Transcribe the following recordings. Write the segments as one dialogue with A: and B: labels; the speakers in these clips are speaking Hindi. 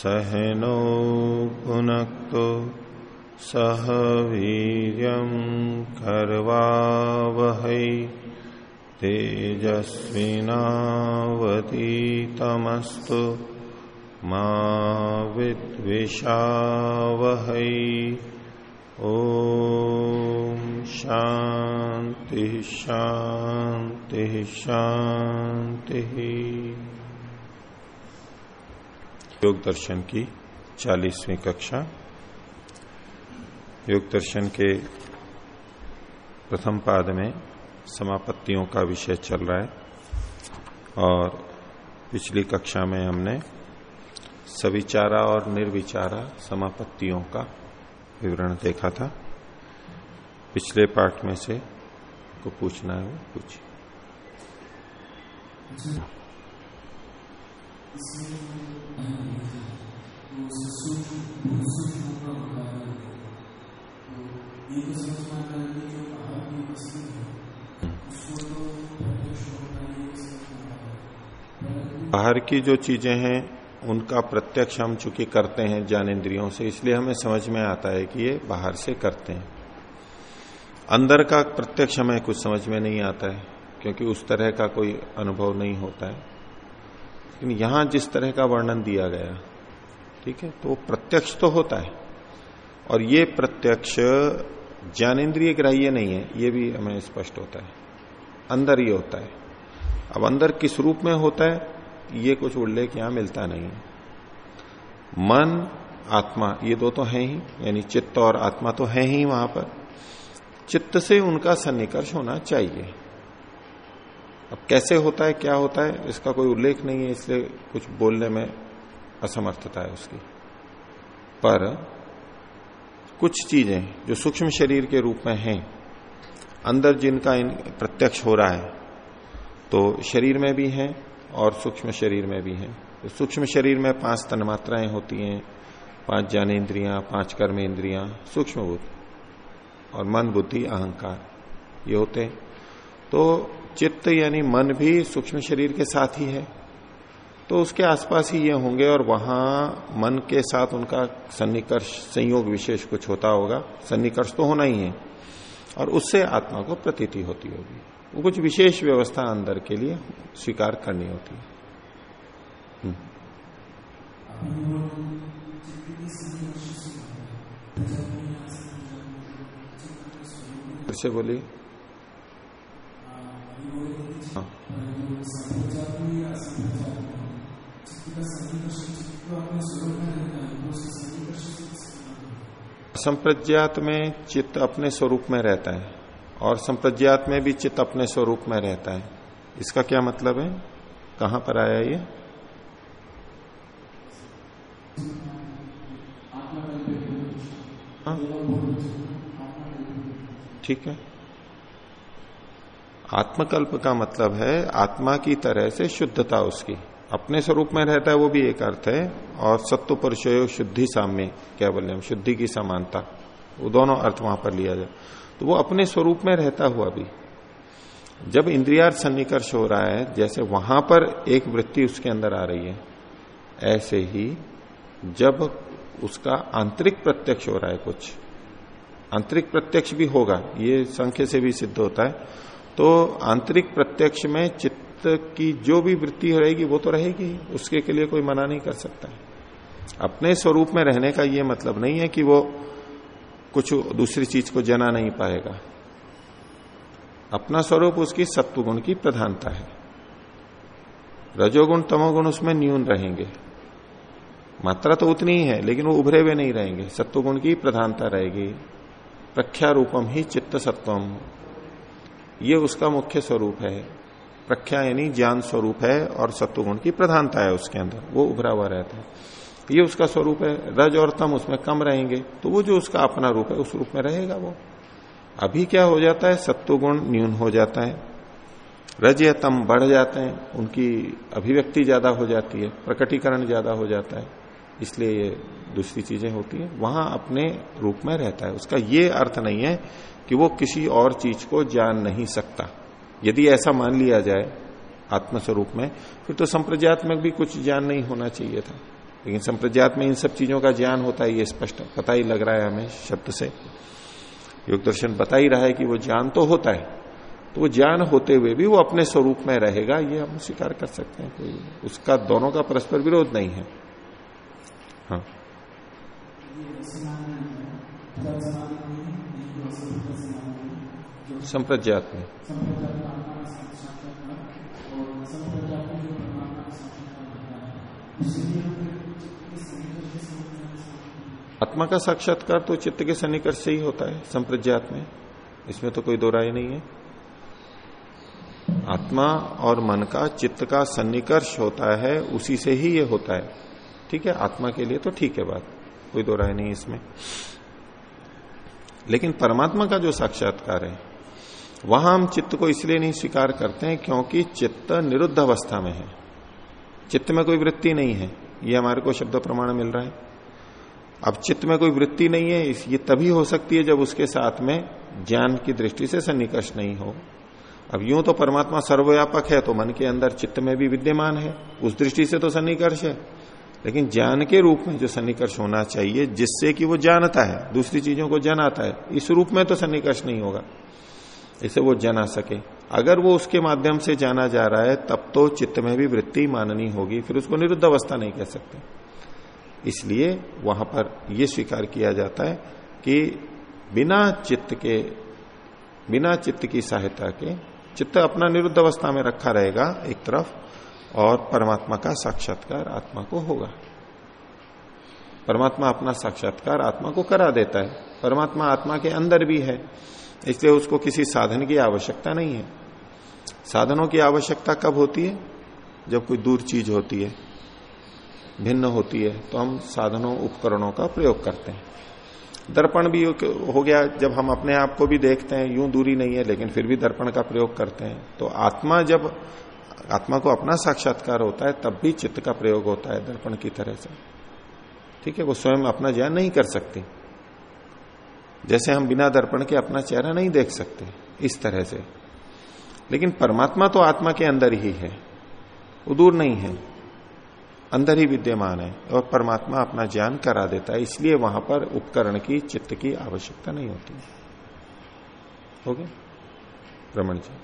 A: सहनावतु सहनौ भुनक्तु सह वीर्यं कर्वावहै तेजस्विनावतीतमस्तु मा विद्विषावहै। ॐ शान्ति शान्ति शान्तिः। योग दर्शन की चालीसवीं कक्षा। योग दर्शन के प्रथम पाद में समापत्तियों का विषय चल रहा है और पिछली कक्षा में हमने सविचारा और निर्विचारा समापत्तियों का विवरण देखा था। पिछले पाठ में से को पूछना है वो पूछिए बाहर की जो चीज़ें हैं, उनका प्रत्यक्ष हम चूँकि करते हैं ज्ञानेन्द्रियों से, इसलिए हमें समझ में आता है कि ये बाहर से करते हैं। अंदर का प्रत्यक्ष हमें कुछ समझ में नहीं आता है, क्योंकि उस तरह का कोई अनुभव नहीं होता है। लेकिन यहाँ जिस तरह का वर्णन दिया गया, ठीक है तो प्रत्यक्ष तो होता है। और ये प्रत्यक्ष ज्ञानेन्द्रिय ग्राह्य नहीं है, ये भी हमें स्पष्ट होता है। अंदर ही होता है। अब अंदर किस रूप में होता है, ये कुछ उल्लेख यहाँ मिलता नहीं है। मन, आत्मा, ये दो तो है ही, यानी चित्त और आत्मा तो है ही वहाँ पर। चित्त से उनका सन्निकर्ष होना चाहिए। अब कैसे होता है, क्या होता है, इसका कोई उल्लेख नहीं है, इसलिए कुछ बोलने में असमर्थता है उसकी। पर कुछ चीज़ें जो सूक्ष्म शरीर के रूप में हैं, अंदर जिनका इन प्रत्यक्ष हो रहा है तो शरीर में भी है और सूक्ष्म शरीर में भी है। तो सूक्ष्म शरीर में पाँच तन्मात्राएँ होती हैं, पाँच ज्ञानेन्द्रियाँ, पाँच कर्मेंद्रियाँ सूक्ष्म बुद्ध और मन बुद्धि अहंकार, ये होते हैं। तो चित्त यानी मन भी सूक्ष्म शरीर के साथ ही है। तो उसके आसपास ही ये होंगे और वहाँ मन के साथ उनका सन्निकर्ष, संयोग विशेष कुछ होता होगा। सन्निकर्ष तो होना ही है। और उससे आत्मा को प्रतीति होती होगी। वो कुछ विशेष व्यवस्था अंदर के लिए स्वीकार करनी होती है। फिर से बोलिए। हाँ संप्रज्ञात में चित्त अपने स्वरूप में रहता है और संप्रज्ञात में भी चित्त अपने स्वरूप में रहता है। इसका क्या मतलब है? कहाँ पर आया ये? ठीक है। आत्मकल्प का मतलब है आत्मा की तरह से शुद्धता उसकी। अपने स्वरूप में रहता है, वो भी एक अर्थ है। और सत्व परिचय शुद्धि साम्य, क्या बोले हम? शुद्धि की समानता। वो दोनों अर्थ वहाँ पर लिया जाए। तो वो अपने स्वरूप में रहता हुआ भी, जब इंद्रियार सन्निकर्ष हो रहा है, जैसे वहाँ पर एक वृत्ति उसके अंदर आ रही है, ऐसे ही जब उसका आंतरिक प्रत्यक्ष हो रहा है कुछ, आंतरिक प्रत्यक्ष भी होगा, ये संख्य से भी सिद्ध होता है तो आंतरिक प्रत्यक्ष में चित्त की जो भी वृत्ति रहेगी, वो तो रहेगी उसके के लिए कोई मना नहीं कर सकता है। अपने स्वरूप में रहने का ये मतलब नहीं है कि वो कुछ दूसरी चीज़ को जना नहीं पाएगा। अपना स्वरूप उसकी सत्वगुण की प्रधानता है। रजोगुण, तमोगुण उसमें न्यून रहेंगे। मात्रा तो उतनी ही है, लेकिन वो उभरे हुए नहीं रहेंगे। सत्वगुण की प्रधानता रहेगी। प्रख्या रूपम ही चित्त सत्वम। ये उसका मुख्य स्वरूप है। प्रख्या यानी ज्ञान स्वरूप है और सत्वगुण की प्रधानता है उसके अंदर। वो उभरा हुआ रहता है। ये उसका स्वरूप है। रज और तम उसमें कम रहेंगे तो वो जो उसका अपना रूप है, उस रूप में रहेगा वो। अभी क्या हो जाता है? सत्वगुण न्यून हो जाता है। रज या तम बढ़ जाते हैं, उनकी अभिव्यक्ति ज़्यादा हो जाती है, प्रकटीकरण ज़्यादा हो जाता है। इसलिए ये दूसरी चीज़ें होती है। वहाँ अपने रूप में रहता है। उसका ये अर्थ नहीं है कि वो किसी और चीज़ को जान नहीं सकता। यदि ऐसा मान लिया जाए आत्मस्वरूप में, फिर तो संप्रज्ञात में भी कुछ ज्ञान नहीं होना चाहिए था। लेकिन संप्रज्ञात में इन सब चीज़ों का ज्ञान होता है, ये स्पष्ट पता ही लग रहा है हमें शब्द से। योग दर्शन बता ही रहा है कि वो ज्ञान तो होता है तो वो ज्ञान होते हुए भी वो अपने स्वरूप में रहेगा, ये हम स्वीकार कर सकते हैं कोई उसका दोनों का परस्पर विरोध नहीं है। हाँ। संप्रज्ञात में आत्मा का साक्षात्कार तो चित्त के सन्निकर्ष से ही होता है संप्रज्ञात में इसमें तो कोई दो राय नहीं है। आत्मा और मन का चित्त का सन्निकर्ष होता है, उसी से ही ये होता है। ठीक है? आत्मा के लिए तो ठीक है बात। कोई दो राय नहीं इसमें। लेकिन परमात्मा का जो साक्षात्कार है वहाँ हम चित्त को इसलिए नहीं स्वीकार करते हैं क्योंकि चित्त निरुद्ध अवस्था में है। चित्त में कोई वृत्ति नहीं है। ये हमारे को शब्द प्रमाण मिल रहा है। अब चित्त में कोई वृत्ति नहीं है ये तभी हो सकती है जब उसके साथ में ज्ञान की दृष्टि से सन्निकर्ष नहीं हो। अब यूँ तो परमात्मा सर्वव्यापक है तो मन के अंदर चित्त में भी विद्यमान है। उस दृष्टि से तो सन्निकर्ष है। लेकिन ज्ञान के रूप में जो सन्निकर्ष होना चाहिए, जिससे कि वो जानता है, दूसरी चीज़ों को जनाता है, इस रूप में तो सन्निकर्ष नहीं होगा। इसे वो जना सके। अगर वो उसके माध्यम से जाना जा रहा है, तब तो चित्त में भी वृत्ति माननी होगी, फिर उसको निरुद्ध अवस्था नहीं कह सकते। इसलिए वहाँ पर यह स्वीकार किया जाता है कि बिना चित्त के, बिना चित्त की सहायता के चित्त अपना निरुद्ध अवस्था में रखा रहेगा एक तरफ़, और परमात्मा का साक्षात्कार आत्मा को होगा। परमात्मा अपना साक्षात्कार आत्मा को करा देता है। परमात्मा आत्मा के अंदर भी है। इसलिए उसको किसी साधन की आवश्यकता नहीं है। साधनों की आवश्यकता कब होती है? जब कोई दूर चीज़ होती है, भिन्न होती है तो हम साधनों, उपकरणों का प्रयोग करते हैं। दर्पण भी हो गया, जब हम अपने आप को भी देखते हैं, यूँ दूरी नहीं है, लेकिन फिर भी दर्पण का प्रयोग करते हैं तो आत्मा जब, आत्मा को अपना साक्षात्कार होता है, तब भी चित्त का प्रयोग होता है दर्पण की तरह से। ठीक है, वो स्वयं अपना ज्ञान नहीं कर सकती। जैसे हम बिना दर्पण के अपना चेहरा नहीं देख सकते इस तरह से। लेकिन परमात्मा तो आत्मा के अंदर ही है। वो दूर नहीं है। अंदर ही विद्यमान है और परमात्मा अपना ज्ञान करा देता है इसलिए वहाँ पर उपकरण की चित्त की आवश्यकता नहीं होती। हो गया? रमन जी।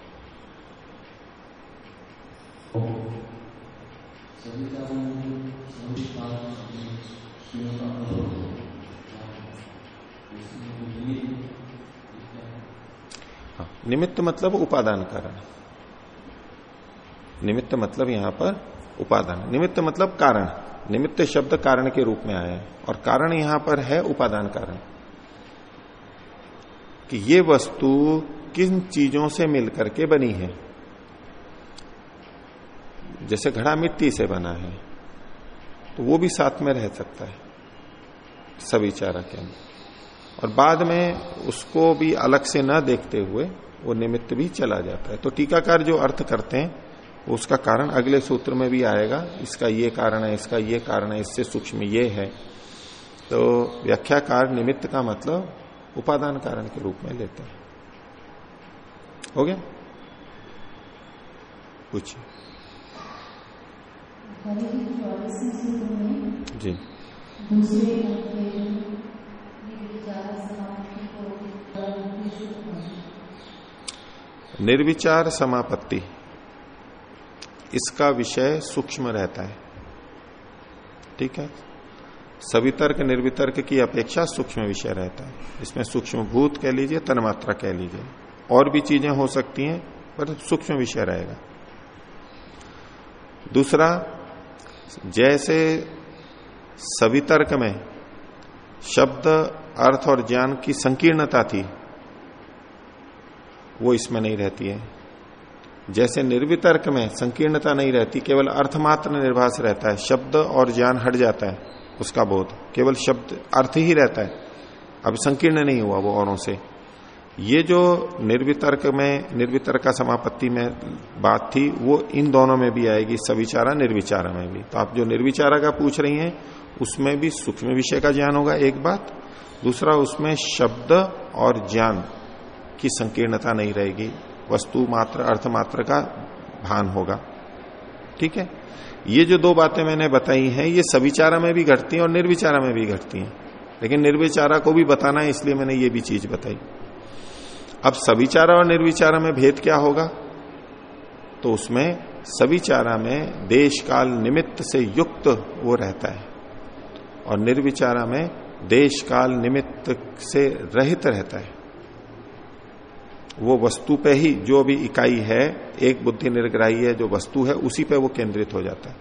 A: हाँ, निमित्त मतलब उपादान कारण। निमित्त मतलब यहाँ पर उपादान। निमित्त मतलब कारण। निमित्त शब्द कारण के रूप में आया है और कारण यहाँ पर है उपादान कारण। कि ये वस्तु किन चीज़ों से मिलकर के बनी है? जैसे घड़ा मिट्टी से बना है तो वो भी साथ में रह सकता है, सभी चारा के अंदर। और बाद में उसको भी अलग से न देखते हुए वो निमित्त भी चला जाता है। तो टीकाकार जो अर्थ करते हैं उसका कारण अगले सूत्र में भी आएगा इसका ये कारण है इसका ये कारण है इससे सूक्ष्म ये है। तो व्याख्याकार निमित्त का मतलब उपादान कारण के रूप में लेते हैं। हो गया? पूछिए। जी। दूसरे निर्विचार समापत्ति। इसका विषय सूक्ष्म रहता है। ठीक है? सवितर्क निर्वितर्क की अपेक्षा सूक्ष्म विषय रहता है। इसमें सूक्ष्म भूत कह लीजिए, तन्मात्रा कह लीजिए। और भी चीज़ें हो सकती हैं, पर सूक्ष्म विषय रहेगा। दूसरा, जैसे सवितर्क में शब्द, अर्थ और ज्ञान की संकीर्णता थी वो इसमें नहीं रहती है। जैसे निर्वितर्क में संकीर्णता नहीं रहती, केवल अर्थमात्र निर्भाष रहता है, शब्द और ज्ञान हट जाता है, उसका बोध। केवल शब्द, अर्थ ही रहता है। अब संकीर्ण नहीं हुआ वो औरों से। ये जो निर्वितर्क में, निर्वितर्क का समापत्ति में बात थी, वो इन दोनों में भी आएगी, सविचारा निर्विचारा में भी। तो आप जो निर्विचारा का पूछ रही हैं, उसमें भी सूक्ष्म विषय का ज्ञान होगा, एक बात। दूसरा, उसमें शब्द और ज्ञान की संकीर्णता नहीं रहेगी। वस्तु मात्र, अर्थ मात्र का भान होगा। ठीक है? ये जो दो बातें मैंने बताई हैं, ये सविचारा में भी घटती हैं और निर्विचारा में भी घटती हैं। लेकिन निर्विचारा को भी बताना है, इसलिए मैंने ये भी चीज़ बताई। अब सविचारा और निर्विचारा में भेद क्या होगा? तो उसमें सविचारा में देश काल निमित्त से युक्त वो रहता है और निर्विचारा में देश काल निमित्त से रहित रहता है। वो वस्तु पे ही जो भी इकाई है, एक बुद्धि निर्ग्राही है, जो वस्तु है, उसी पे वो केंद्रित हो जाता है।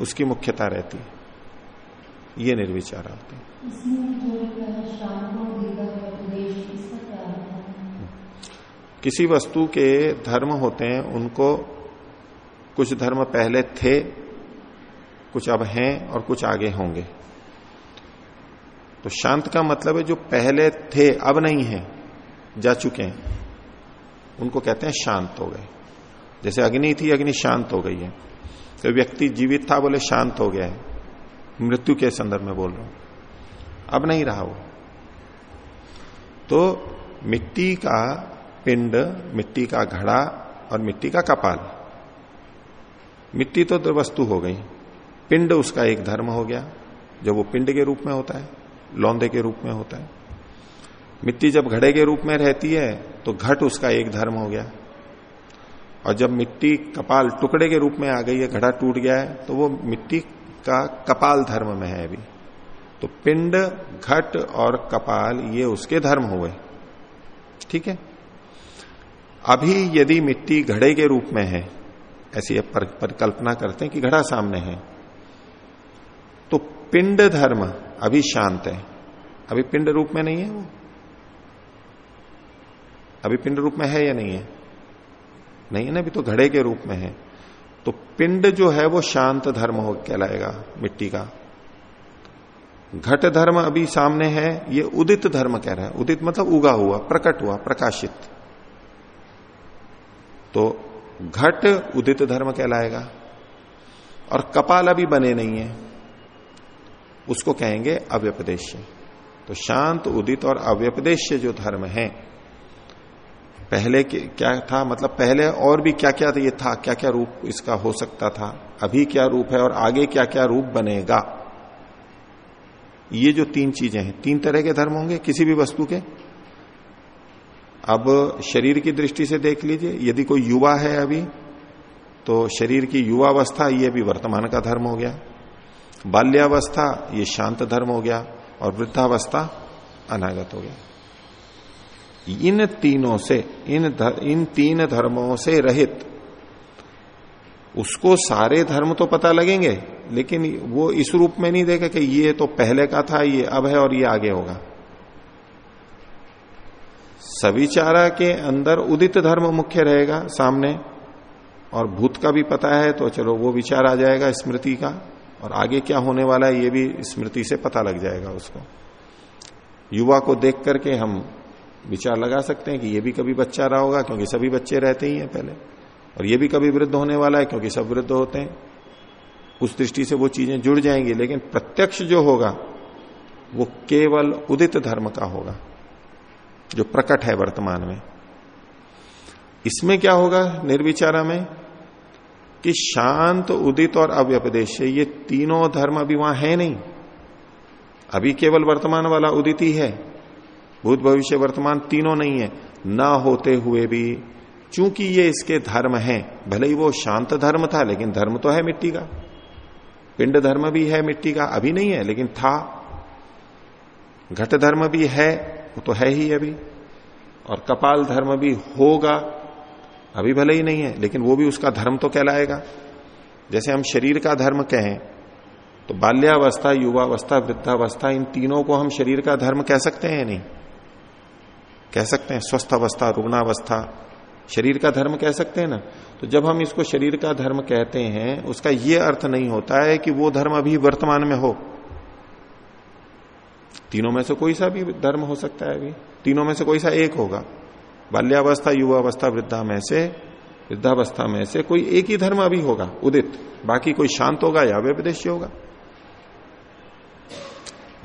A: उसकी मुख्यता रहती है। ये निर्विचार होते हैं किसी वस्तु के धर्म होते हैं, उनको कुछ धर्म पहले थे, कुछ अब हैं और कुछ आगे होंगे। तो शांत का मतलब है जो पहले थे, अब नहीं है। जा चुके हैं। उनको कहते हैं शांत हो गए। जैसे अग्नि थी, अग्नि शांत हो गई है। तो व्यक्ति जीवित था, बोले शांत हो गया है। मृत्यु के संदर्भ में बोल रहा हूँ। अब नहीं रहा वो। तो मिट्टी का पिंड, मिट्टी का घड़ा और मिट्टी का कपाल। मिट्टी तो वस्तु हो गई। पिंड उसका एक धर्म हो गया जब वो पिंड के रूप में होता है, लौंदे के रूप में होता है। मिट्टी जब घड़े के रूप में रहती है तो घट उसका एक धर्म हो गया। और जब मिट्टी कपाल टुकड़े के रूप में आ गई है, घड़ा टूट गया है तो वो मिट्टी का कपाल धर्म में है अभी। तो पिंड, घट और कपाल, ये उसके धर्म हुए। ठीक है? अभी यदि मिट्टी घड़े के रूप में है, ऐसी परिकल्पना करते हैं कि घड़ा सामने है तो पिंड धर्म अभी शांत है। अभी पिंड रूप में नहीं है वो। अभी पिंड रूप में है या नहीं है? नहीं है ना, अभी तो घड़े के रूप में है। तो पिंड जो है वो शांत धर्म हो कहलाएगा, मिट्टी का। घट धर्म अभी सामने है, ये उदित धर्म कह रहा है। उदित मतलब उगा हुआ, प्रकट हुआ, प्रकाशित। तो घट उदित धर्म कहलाएगा। और कपाल अभी बने नहीं है। उसको कहेंगे अव्यपदेश तो शांत, उदित और अव्यपदेश जो धर्म है पहले क्या था? मतलब पहले और भी क्या क्या ये था क्या क्या रूप इसका हो सकता था? अभी क्या रूप है और आगे क्या क्या रूप बनेगा? ये जो तीन चीज़ें हैं, तीन तरह के धर्म होंगे किसी भी वस्तु के। अब शरीर की दृष्टि से देख लीजिए, यदि कोई युवा है अभी तो शरीर की युवावस्था, ये भी वर्तमान का धर्म हो गया। बाल्यावस्था, ये शांत धर्म हो गया और वृद्धावस्था अनागत हो गया। इन तीनों से इन धर, इन तीन धर्मों से रहित उसको सारे धर्म तो पता लगेंगे लेकिन वो इस रूप में नहीं देगा कि ये तो पहले का था ये अब है और ये आगे होगा। सविचारा के अंदर उदित धर्म मुख्य रहेगा सामने और भूत का भी पता है तो चलो वो विचार आ जाएगा स्मृति का और आगे क्या होने वाला है ये भी स्मृति से पता लग जाएगा उसको। युवा को देख करके हम विचार लगा सकते हैं कि ये भी कभी बच्चा रहा होगा, क्योंकि सभी बच्चे रहते ही हैं पहले। और ये भी कभी वृद्ध होने वाला है, क्योंकि सब वृद्ध होते हैं। उस दृष्टि से वो चीज़ें जुड़ जाएँगी, लेकिन प्रत्यक्ष जो होगा, वो केवल उदित धर्म का होगा, जो प्रकट है वर्तमान में। इसमें क्या होगा निर्विचारा में? कि शांत, उदित और अव्यपदेश, ये तीनों धर्म अभी वहाँ है नहीं। अभी केवल वर्तमान वाला उदित ही है। भूत भविष्य वर्तमान तीनों नहीं है, ना होते हुए भी। चूँकि ये इसके धर्म है, भले ही वो शांत धर्म था, लेकिन धर्म तो है मिट्टी का। पिंड धर्म भी है, मिट्टी का अभी नहीं है, लेकिन था। घट धर्म भी है, वो तो है ही अभी। और कपाल धर्म भी होगा, अभी भले ही नहीं है, लेकिन वो भी उसका धर्म तो कहलाएगा। जैसे हम शरीर का धर्म कहें तो बाल्यावस्था, युवावस्था, वृद्धावस्था, इन तीनों को हम शरीर का धर्म कह सकते हैं नहीं? कह सकते हैं स्वस्थ अवस्था रुग्णावस्था। शरीर का धर्म कह सकते हैं ना? तो जब हम इसको शरीर का धर्म कहते हैं, उसका यह अर्थ नहीं होता है कि वो धर्म अभी वर्तमान में हो। तीनों में से कोई सा भी धर्म हो सकता है अभी। तीनों में से कोई सा एक होगा। बाल्यावस्था, युवावस्था, वृद्धा में से, वृद्धावस्था में से कोई एक ही धर्म अभी होगा, उदित। बाकी कोई शांत होगा या व्यपदेश होगा।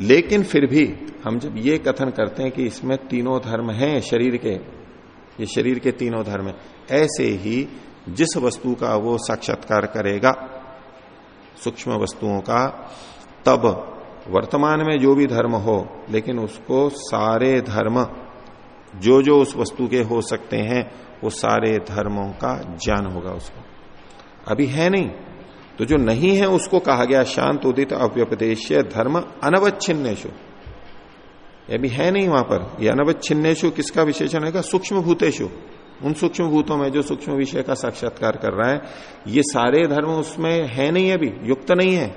A: लेकिन फिर भी हम जब ये कथन करते हैं कि इसमें तीनों धर्म हैं शरीर के, ये शरीर के तीनों धर्म ऐसे ही जिस वस्तु का वो साक्षात्कार करेगा, सूक्ष्म वस्तुओं का, तब वर्तमान में जो भी धर्म हो, लेकिन उसको सारे धर्म, जो जो उस वस्तु के हो सकते हैं, वो सारे धर्मों का ज्ञान होगा उसको। अभी है नहीं। तो जो नहीं है उसको कहा गया शांत उदित अव्यपदेश धर्म अनवच्छिन्नेशु ये भी है नहीं वहाँ पर। ये अनवच्छिन्नेशु किसका विशेषण है? सूक्ष्म भूतेशु उन सूक्ष्म भूतों में जो सूक्ष्म विषय का साक्षात्कार कर रहा है, ये सारे धर्म उसमें है नहीं अभी, युक्त नहीं है।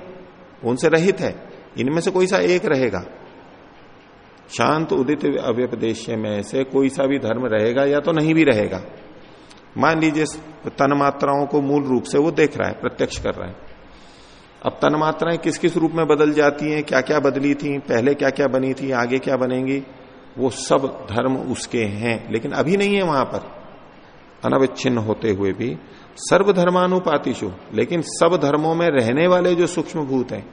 A: उनसे रहित है। इनमें से कोई सा एक रहेगा। शांत उदित अव्यपदेश में से कोई सा भी धर्म रहेगा या तो नहीं भी रहेगा। मान लीजिए तन मात्राओं को मूल रूप से वो देख रहा है, प्रत्यक्ष कर रहा है। अब तन मात्राएँ किस किस रूप में बदल जाती हैं क्या क्या बदली थी, पहले क्या क्या बनी थी, आगे क्या बनेंगी, वो सब धर्म उसके हैं, लेकिन अभी नहीं है वहाँ पर। अनविच्छिन्न होते हुए भी, सर्वधर्मानुपातिशु, लेकिन सब धर्मों में रहने वाले जो सूक्ष्म भूत हैं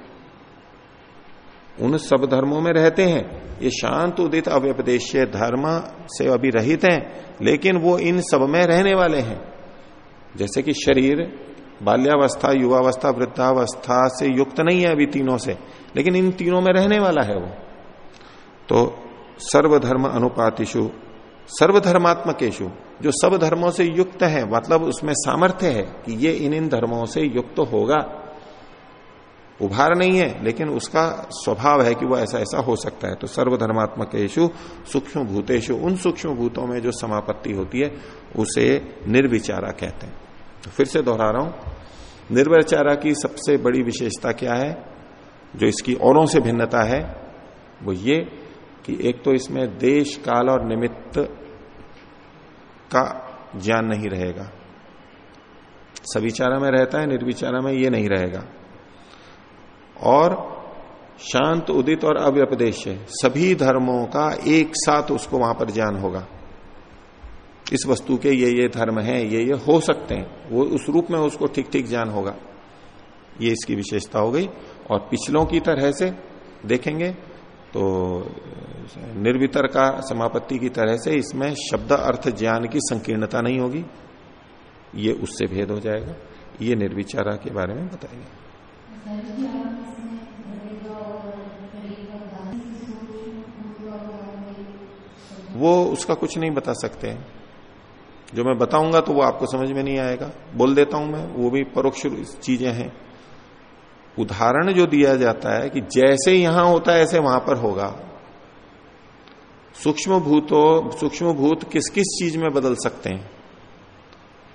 A: उन सब धर्मों में रहते हैं। ये शांत उदित अव्यपदेश धर्म से अभी रहित हैं, लेकिन वो इन सब में रहने वाले हैं। जैसे कि शरीर बाल्यावस्था, युवावस्था, वृद्धावस्था से युक्त नहीं है अभी तीनों से, लेकिन इन तीनों में रहने वाला है वो। तो सर्वधर्म अनुपातिशु सर्वधर्मात्मकेशु जो सब धर्मों से युक्त है मतलब उसमें सामर्थ्य है कि ये इन इन धर्मों से युक्त होगा। उभार नहीं है, लेकिन उसका स्वभाव है कि वो ऐसा ऐसा हो सकता है। तो सर्वधर्मात्मक सूक्ष्म भूतेशु उन सूक्ष्म भूतों में जो समापत्ति होती है, उसे निर्विचारा कहते हैं। तो फिर से दोहरा रहा हूँ। निर्विचारा की सबसे बड़ी विशेषता क्या है? जो इसकी औरों से भिन्नता है, वो ये कि एक तो इसमें देश, काल और निमित्त का ज्ञान नहीं रहेगा। सविचारा में रहता है, निर्विचारा में ये नहीं रहेगा। और शांत, उदित और अव्यपदेश सभी धर्मों का एक साथ उसको वहाँ पर ज्ञान होगा। इस वस्तु के ये ये धर्म है, ये ये हो सकते हैं। वो उस रूप में उसको ठीक ठीक ज्ञान होगा। ये इसकी विशेषता हो गई। और पिछलों की तरह से देखेंगे तो निर्वितर का समापत्ति की तरह से इसमें शब्द अर्थ ज्ञान की संकीर्णता नहीं होगी। ये उससे भेद हो जाएगा। ये निर्विचारा के बारे में बताएँगे। वो उसका कुछ नहीं बता सकते। जो मैं बताऊँगा तो वो आपको समझ में नहीं आएगा। बोल देता हूँ मैं, वो भी परोक्ष चीज़ें हैं। उदाहरण जो दिया जाता है कि जैसे यहाँ होता है, ऐसे वहाँ पर होगा। सूक्ष्म भूतो सूक्ष्म भूत किस किस चीज़ में बदल सकते हैं?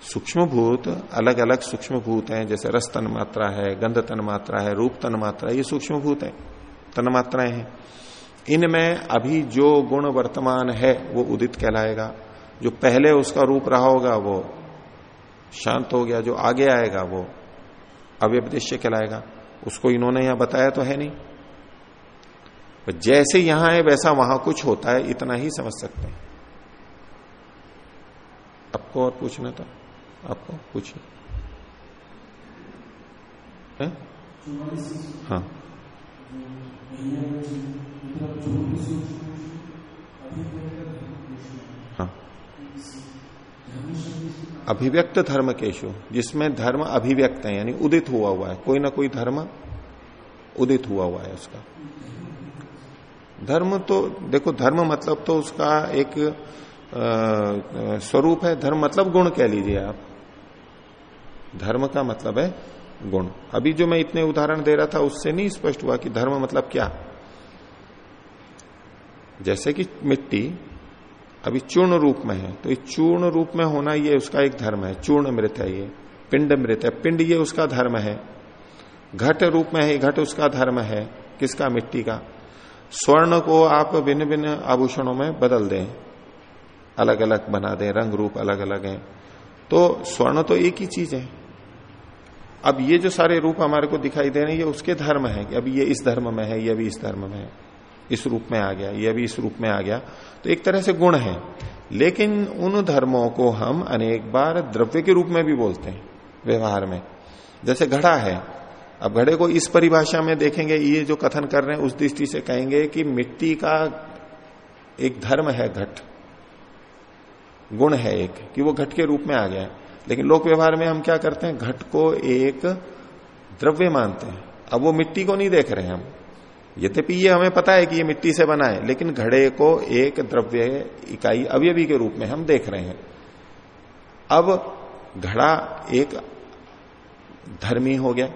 A: सूक्ष्म भूत अलग अलग सूक्ष्म भूत हैं, जैसे रस तन मात्रा है, गंध तन मात्रा है, रूप तन मात्रा ये सूक्ष्म भूत है, तन मात्राएँ हैं। इनमें अभी जो गुण वर्तमान है, वो उदित कहलाएगा। जो पहले उसका रूप रहा होगा, वो शांत हो गया, जो आगे आएगा, वो अव्यपदेश्य कहलाएगा। उसको इन्होंने यहाँ बताया तो है नहीं। जैसे यहाँ है, वैसा वहाँ कुछ होता है, इतना ही समझ सकते हैं। आपको और पूछना था? आपको पूछिए। हाँ? हाँ। अभिव्यक्त धर्म केशु, जिसमें धर्म अभिव्यक्त है, यानी उदित हुआ हुआ है। कोई ना कोई धर्म उदित हुआ हुआ है उसका। धर्म तो देखो, धर्म मतलब तो उसका एक स्वरूप है। धर्म मतलब गुण कह लीजिए आप। धर्म का मतलब है गुण। अभी जो मैं इतने उदाहरण दे रहा था, उससे नहीं स्पष्ट हुआ कि धर्म मतलब क्या। जैसे कि मिट्टी अभी चूर्ण रूप में है तो चूर्ण रूप में होना ये उसका एक धर्म है। चूर्ण मृत है ये पिंड मृत है। पिंड ये उसका धर्म है। घट रूप में है घट उसका धर्म है। किसका? मिट्टी का। स्वर्ण को आप भिन्न भिन्न आभूषणों में बदल दें। अलग अलग बना दें, रंग रूप अलग अलग है। तो स्वर्ण तो एक ही चीज़ है। अब ये जो सारे रूप हमारे को दिखाई दे रहे हैं, ये उसके धर्म है कि अभी ये इस धर्म में है, ये भी इस धर्म में है। इस रूप में आ गया, ये भी इस रूप में आ गया। तो एक तरह से गुण है। लेकिन उन धर्मों को हम अनेक बार द्रव्य के रूप में भी बोलते हैं, व्यवहार में। जैसे घड़ा है। अब घड़े को इस परिभाषा में देखेंगे, ये जो कथन कर रहे हैं, उस दृष्टि से कहेंगे कि मिट्टी का एक धर्म है, घट। गुण है एक, कि वो घट के रूप में आ गया लेकिन लोक व्यवहार में हम क्या करते हैं? घट को एक द्रव्य मानते हैं। अब वो मिट्टी को नहीं देख रहे हम। यद्यपि ये हमें पता है कि ये मिट्टी से बना है, लेकिन घड़े को एक द्रव्य इकाई अवयवी के रूप में हम देख रहे हैं। अब घड़ा एक धर्मी हो गया।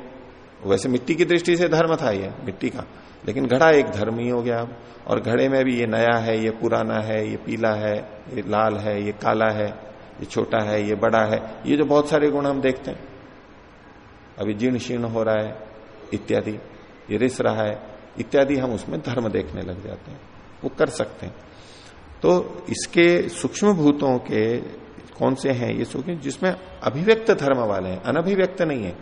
A: वैसे मिट्टी की दृष्टि से धर्म था ये, मिट्टी का। लेकिन घड़ा एक धर्मी हो गया। अब और घड़े में भी ये नया है, ये पुराना है, ये पीला है, ये लाल है, ये काला है। ये छोटा है, ये बड़ा है, ये जो बहुत सारे गुण हम देखते हैं। अभी जीर्ण शीर्ण हो रहा है, इत्यादि, ये रिस रहा है, इत्यादि हम उसमें धर्म देखने लग जाते हैं, वो कर सकते हैं। तो इसके सूक्ष्म भूतों के कौन से हैं, ये सूक्ष्म, जिसमें अभिव्यक्त धर्म वाले हैं, अनभिव्यक्त नहीं है।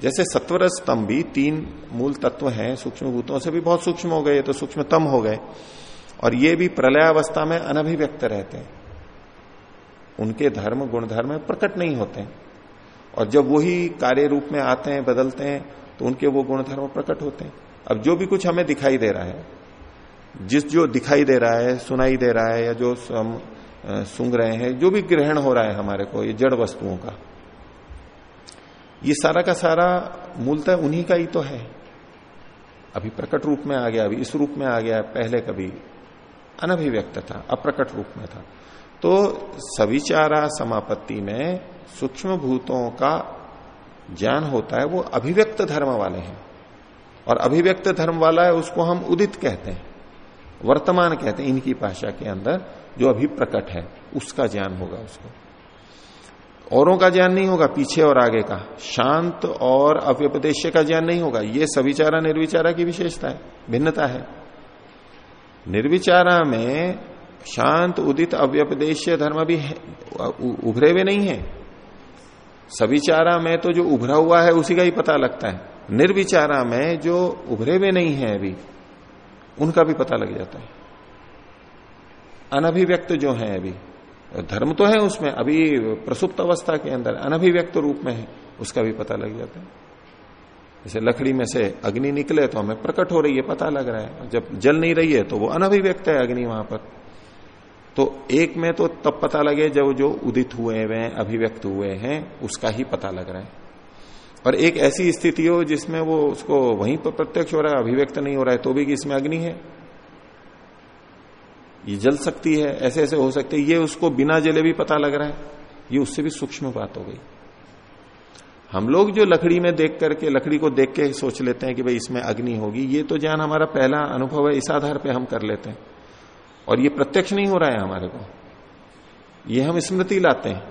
A: जैसे सत्वर स्तंभ भी तीन मूल तत्व हैं सूक्ष्म भूतों से भी बहुत सूक्ष्म हो गए तो सूक्ष्मतम हो गए, और ये भी प्रलयावस्था में अनभिव्यक्त रहते हैं। उनके धर्म गुण धर्म प्रकट नहीं होते और जब वही कार्य रूप में आते हैं, बदलते हैं तो उनके वो गुण धर्म प्रकट होते हैं। अब जो भी कुछ हमें दिखाई दे रहा है, जिस जो दिखाई दे रहा है, सुनाई दे रहा है, या जो हम सुंग रहे हैं, जो भी ग्रहण हो रहा है हमारे को, ये जड़ वस्तुओं का, ये सारा का सारा मूलतः उन्हीं का ही तो है। अभी प्रकट रूप में आ गया, अभी इस रूप में आ गया, पहले कभी अनभिव्यक्त था, अप्रकट रूप में था। तो सविचारा समापत्ति में सूक्ष्म भूतों का ज्ञान होता है, वो अभिव्यक्त धर्म वाले हैं। और अभिव्यक्त धर्म वाला है, उसको हम उदित कहते हैं। वर्तमान कहते हैं, इनकी भाषा के अंदर जो अभी प्रकट है, उसका ज्ञान होगा उसको। औरों का ज्ञान नहीं होगा, पीछे और आगे का। शांत और अव्यपदेश का ज्ञान नहीं होगा। ये सविचारा निर्विचारा की विशेषता है, भिन्नता है। निर्विचारा में शांत, उदित अव्यपदेश धर्म भी उभरे हुए नहीं है। सविचारा में तो जो उभरा हुआ है, उसी का ही पता लगता है। निर्विचारा में जो उभरे हुए नहीं है अभी, उनका भी पता लग जाता है। अनभिव्यक्त जो है अभी, धर्म तो है उसमें, अभी प्रसुप्त अवस्था के अंदर अनभिव्यक्त रूप में है, उसका भी पता लग जाता है। जैसे लकड़ी में से अग्नि निकले तो हमें प्रकट हो रही है, पता लग रहा है। जब जल नहीं रही है तो वो अनभिव्यक्त है अग्नि वहाँ पर। तो एक में तो तब पता लगे जब जो उदित हुए हैं, अभिव्यक्त हुए हैं, उसका ही पता लग रहा है। और एक ऐसी स्थिति हो जिसमें वो उसको वहीं पर प्रत्यक्ष हो रहा है, अभिव्यक्त नहीं हो रहा है तो भी इसमें अग्नि है? ये जल सकती है ऐसे ऐसे हो सकते ये उसको बिना जले भी पता लग रहा है। ये उससे भी सूक्ष्म बात हो गई। हम लोग जो लकड़ी में देख करके, लकड़ी को देख के सोच लेते हैं कि भाई इसमें अग्नि होगी, ये तो ज्ञान हमारा पहला अनुभव है, इस आधार पे हम कर लेते हैं। और ये प्रत्यक्ष नहीं हो रहा है हमारे को। ये हम स्मृति लाते हैं।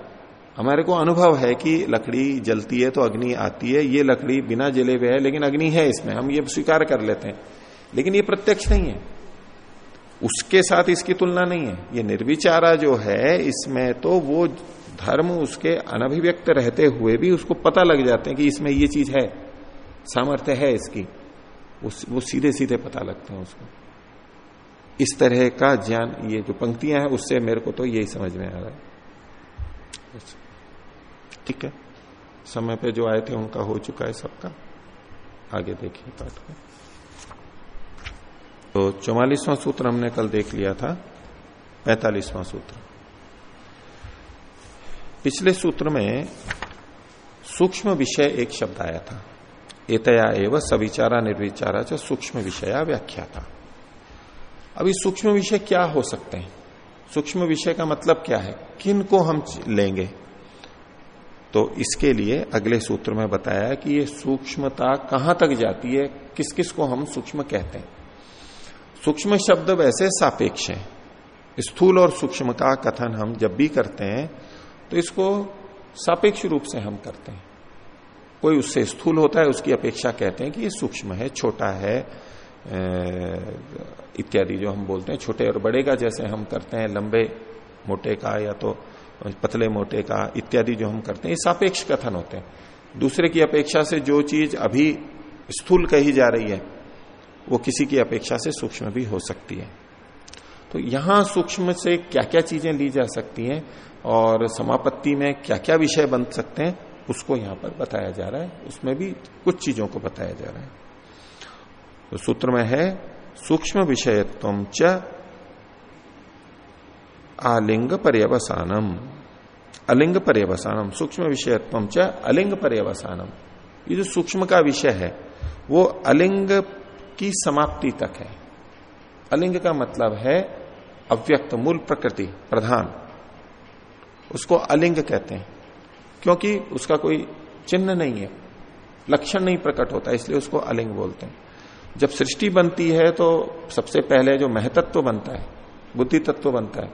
A: हमारे को अनुभव है कि लकड़ी जलती है तो अग्नि आती है। ये लकड़ी बिना जले हुए है लेकिन अग्नि है इसमें। हम ये स्वीकार कर लेते हैं। लेकिन ये प्रत्यक्ष नहीं है। उसके साथ इसकी तुलना नहीं है। ये निर्विचारा जो है इसमें तो वो धर्म उसके अनभिव्यक्त रहते हुए भी उसको पता लग जाते हैं कि इसमें ये चीज़ है सामर्थ्य है इसकी। उस, वो सीधे सीधे पता लगते हैं उसको। इस तरह का ज्ञान, ये जो पंक्तियाँ हैं, उससे मेरे को तो यही समझ में आ रहा है। ठीक है? समय पे जो आए थे, उनका हो चुका है सबका। आगे देखिए पाठ को। तो चौवालीसवां सूत्र हमने कल देख लिया था, पैतालीसवां सूत्र। पिछले सूत्र में सूक्ष्म विषय एक शब्द आया था। एतया एवं सविचारा निर्विचारा च सूक्ष्म विषया व्याख्या था अभी सूक्ष्म विषय क्या हो सकते हैं? सूक्ष्म विषय का मतलब क्या है? किन को हम लेंगे? तो इसके लिए अगले सूत्र में बताया कि ये सूक्ष्मता कहाँ तक जाती है? किस किस को हम सूक्ष्म कहते हैं? सूक्ष्म शब्द वैसे सापेक्ष है। स्थूल और सूक्ष्म का कथन हम जब भी करते हैं तो इसको सापेक्ष रूप से हम करते हैं। कोई उससे स्थूल होता है, उसकी अपेक्षा कहते हैं कि ये सूक्ष्म है, छोटा है इत्यादि जो हम बोलते हैं, छोटे और बड़े का जैसे हम करते हैं, लंबे मोटे का या तो पतले मोटे का इत्यादि जो हम करते हैं, ये सापेक्ष कथन होते हैं। दूसरे की अपेक्षा से जो चीज़ अभी स्थूल कही जा रही है, वो किसी की अपेक्षा से सूक्ष्म भी हो सकती है। तो यहाँ सूक्ष्म से क्या क्या चीज़ें ली जा सकती हैं और समापत्ति में क्या क्या विषय बन सकते हैं, उसको यहाँ पर बताया जा रहा है। उसमें भी कुछ चीज़ों को बताया जा रहा है। तो सूत्र में है, सूक्ष्म विषयत्व च आलिंग पर्यवसानम। अलिंग पर्यवसानम, सूक्ष्म विषयत्व च अलिंग पर्यवसानम। ये जो सूक्ष्म का विषय है, वो अलिंग की समाप्ति तक है। अलिंग का मतलब है अव्यक्त, मूल प्रकृति, प्रधान। उसको अलिंग कहते हैं, क्योंकि उसका कोई चिन्ह नहीं है। लक्षण नहीं प्रकट होता, इसलिए उसको अलिंग बोलते हैं। जब सृष्टि बनती है तो सबसे पहले जो महतत्व तो बनता है बुद्धि तत्व तो बनता है,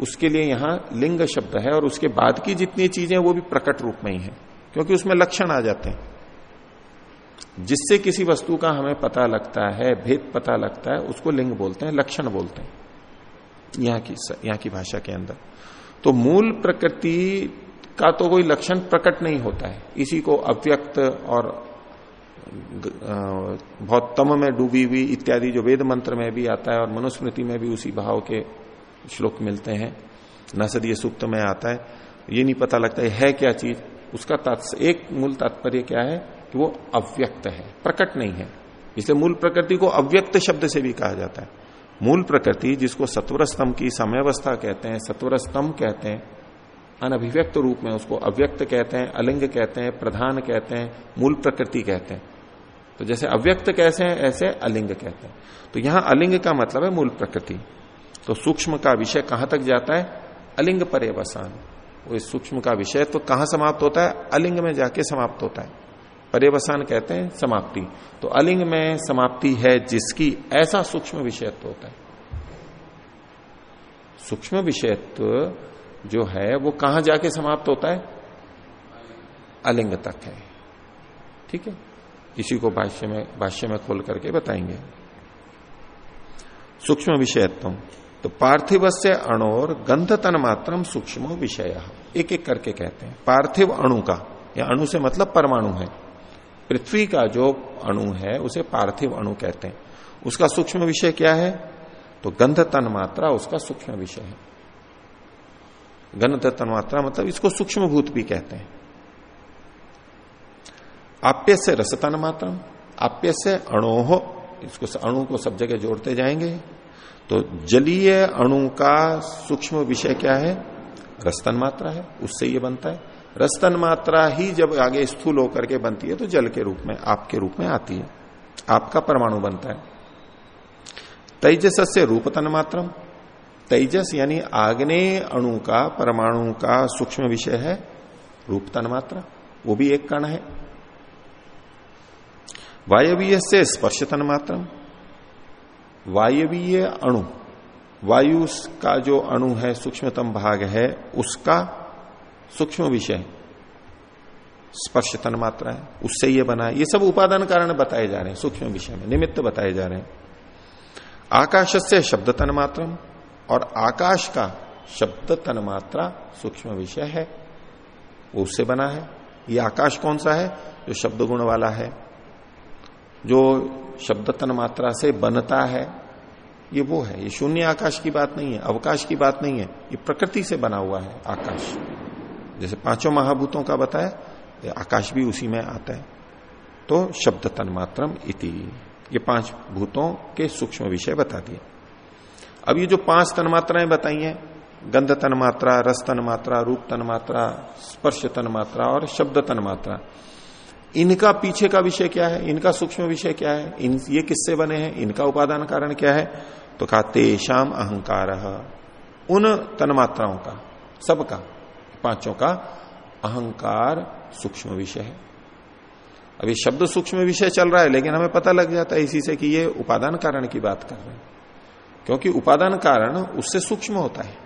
A: उसके लिए यहाँ लिंग शब्द है और उसके बाद की जितनी चीज़ें वो भी प्रकट रूप में ही है, क्योंकि उसमें लक्षण आ जाते हैं। जिससे किसी वस्तु का हमें पता लगता है, भेद पता लगता है, उसको लिंग बोलते हैं, लक्षण बोलते हैं। यहाँ की यहाँ की भाषा के अंदर। तो मूल प्रकृति का तो कोई लक्षण प्रकट नहीं होता है। इसी को अव्यक्त और बहुत तम में डूबी हुई इत्यादि जो वेद मंत्र में भी आता है और मनुस्मृति में भी उसी भाव के श्लोक मिलते हैं। नसदीय सुप्त में आता है। ये नहीं पता लगता है, है क्या चीज़? उसका तात्पर्य एक मूल तात्पर्य क्या है कि वो अव्यक्त है प्रकट नहीं है। इसलिए मूल प्रकृति को अव्यक्त शब्द से भी कहा जाता है। मूल प्रकृति जिसको सत्वर स्तंभ की समयावस्था कहते हैं सत्वर स्तंभ कहते हैं अनभिव्यक्त रूप में उसको अव्यक्त कहते हैं अलिंग कहते हैं प्रधान कहते हैं मूल प्रकृति कहते हैं। तो जैसे अव्यक्त कैसे हैं, ऐसे अलिंग कहते हैं। तो यहाँ अलिंग का मतलब है मूल प्रकृति। तो सूक्ष्म का विषय कहाँ तक जाता है? अलिंग पर्यवसान। वो इस सूक्ष्म का विषय तो कहाँ समाप्त होता है? अलिंग में जाके समाप्त होता है। पर्यवसान कहते हैं समाप्ति। तो अलिंग में समाप्ति है जिसकी ऐसा सूक्ष्म विषयत्व होता है। सूक्ष्म विषयत्व जो है, वो कहाँ जाके समाप्त होता है? अलिंग तक है। ठीक है? इसी को भाष्य में भाष्य में खोल करके बताएँगे। सूक्ष्म विषयत्व। तो पार्थिव से अणोर गंध तन मात्रम सूक्ष्म विषय। एक एक करके कहते हैं। पार्थिव अणु का, या अणु से मतलब परमाणु है। पृथ्वी का जो अणु है, उसे पार्थिव अणु कहते हैं। उसका सूक्ष्म विषय क्या है? तो गंध तन मात्रा उसका सूक्ष्म विषय है। गंध तन मात्रा मतलब इसको सूक्ष्म भूत भी कहते हैं। आप्य से रसतन मात्रम आप्य से अणोह इसको अणु को सब जगह जोड़ते जाएँगे। तो जलीय अणु का सूक्ष्म विषय क्या है? रस्तन मात्रा है, उससे ये बनता है। रस्तन मात्रा ही जब आगे स्थूल होकर के बनती है तो जल के रूप में आपके रूप में आती है। आपका परमाणु बनता है। तेजस से रूपतन मात्रम, तेजस यानी आग्ने अणु का, परमाणु का सूक्ष्म विषय है, रूपतन मात्रा, वो भी एक कण है। वायवीय से स्पर्शतन मात्रम। वायवीय अणु, वायु का जो अणु है, सूक्ष्मतम भाग है, उसका सूक्ष्म विषय स्पर्श तन मात्रा है, उससे ये बना ये सब उपादान कारण बताए जा रहे हैं, सूक्ष्म विषय में, निमित्त बताए जा रहे हैं। आकाश से शब्द तन मात्रम, और आकाश का शब्द तन मात्रा सूक्ष्म विषय है उससे बना है। ये आकाश कौन सा है? जो शब्द गुण वाला है जो शब्द तन मात्रा से बनता है, ये वो है। ये शून्य आकाश की बात नहीं है, अवकाश की बात नहीं है। ये प्रकृति से बना हुआ है आकाश। जैसे पाँचों महाभूतों का बताया आकाश भी उसी में आता है। तो शब्द तन मात्रम इति। ये पाँच भूतों के सूक्ष्म विषय बता दिए। अब ये जो पाँच तन मात्राएँ बताई हैं, गंध तन मात्रा, रस तन मात्रा, रूप तन मात्रा, स्पर्श तन मात्रा और शब्द तन मात्रा इनका पीछे का विषय क्या है? इनका सूक्ष्म विषय क्या है? इन, ये किससे बने हैं? इनका उपादान कारण क्या है? तो कहा, तेषाम अहंकार। उन तन्मात्राओं का, सबका, पाँचों का अहंकार सूक्ष्म विषय है। अभी शब्द सूक्ष्म विषय चल रहा है, लेकिन हमें पता लग जाता है इसी से कि ये उपादान कारण की बात कर रहे हैं। क्योंकि उपादान कारण उससे सूक्ष्म होता है।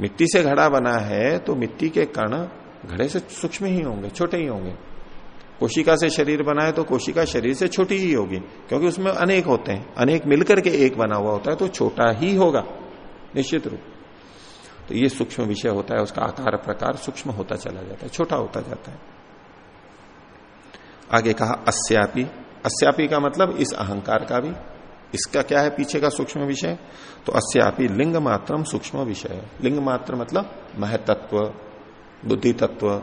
A: मिट्टी से घड़ा बना है तो मिट्टी के कण घड़े से सूक्ष्म ही होंगे, छोटे ही होंगे। कोशिका से शरीर बना है तो कोशिका शरीर से छोटी ही होगी, क्योंकि उसमें अनेक होते हैं। अनेक मिलकर के एक बना हुआ होता है तो छोटा ही होगा, निश्चित रूप। तो ये सूक्ष्म विषय होता है, उसका आकार, प्रकार सूक्ष्म होता चला जाता है, छोटा होता जाता है। आगे कहा, अस्यापी। अस्यापी का मतलब इस अहंकार का भी। इसका क्या है पीछे का सूक्ष्म विषय? तो अस्यापी लिंग मात्रम सूक्ष्म विषय लिंग मात्र मतलब महतत्व, बुद्धि तत्व,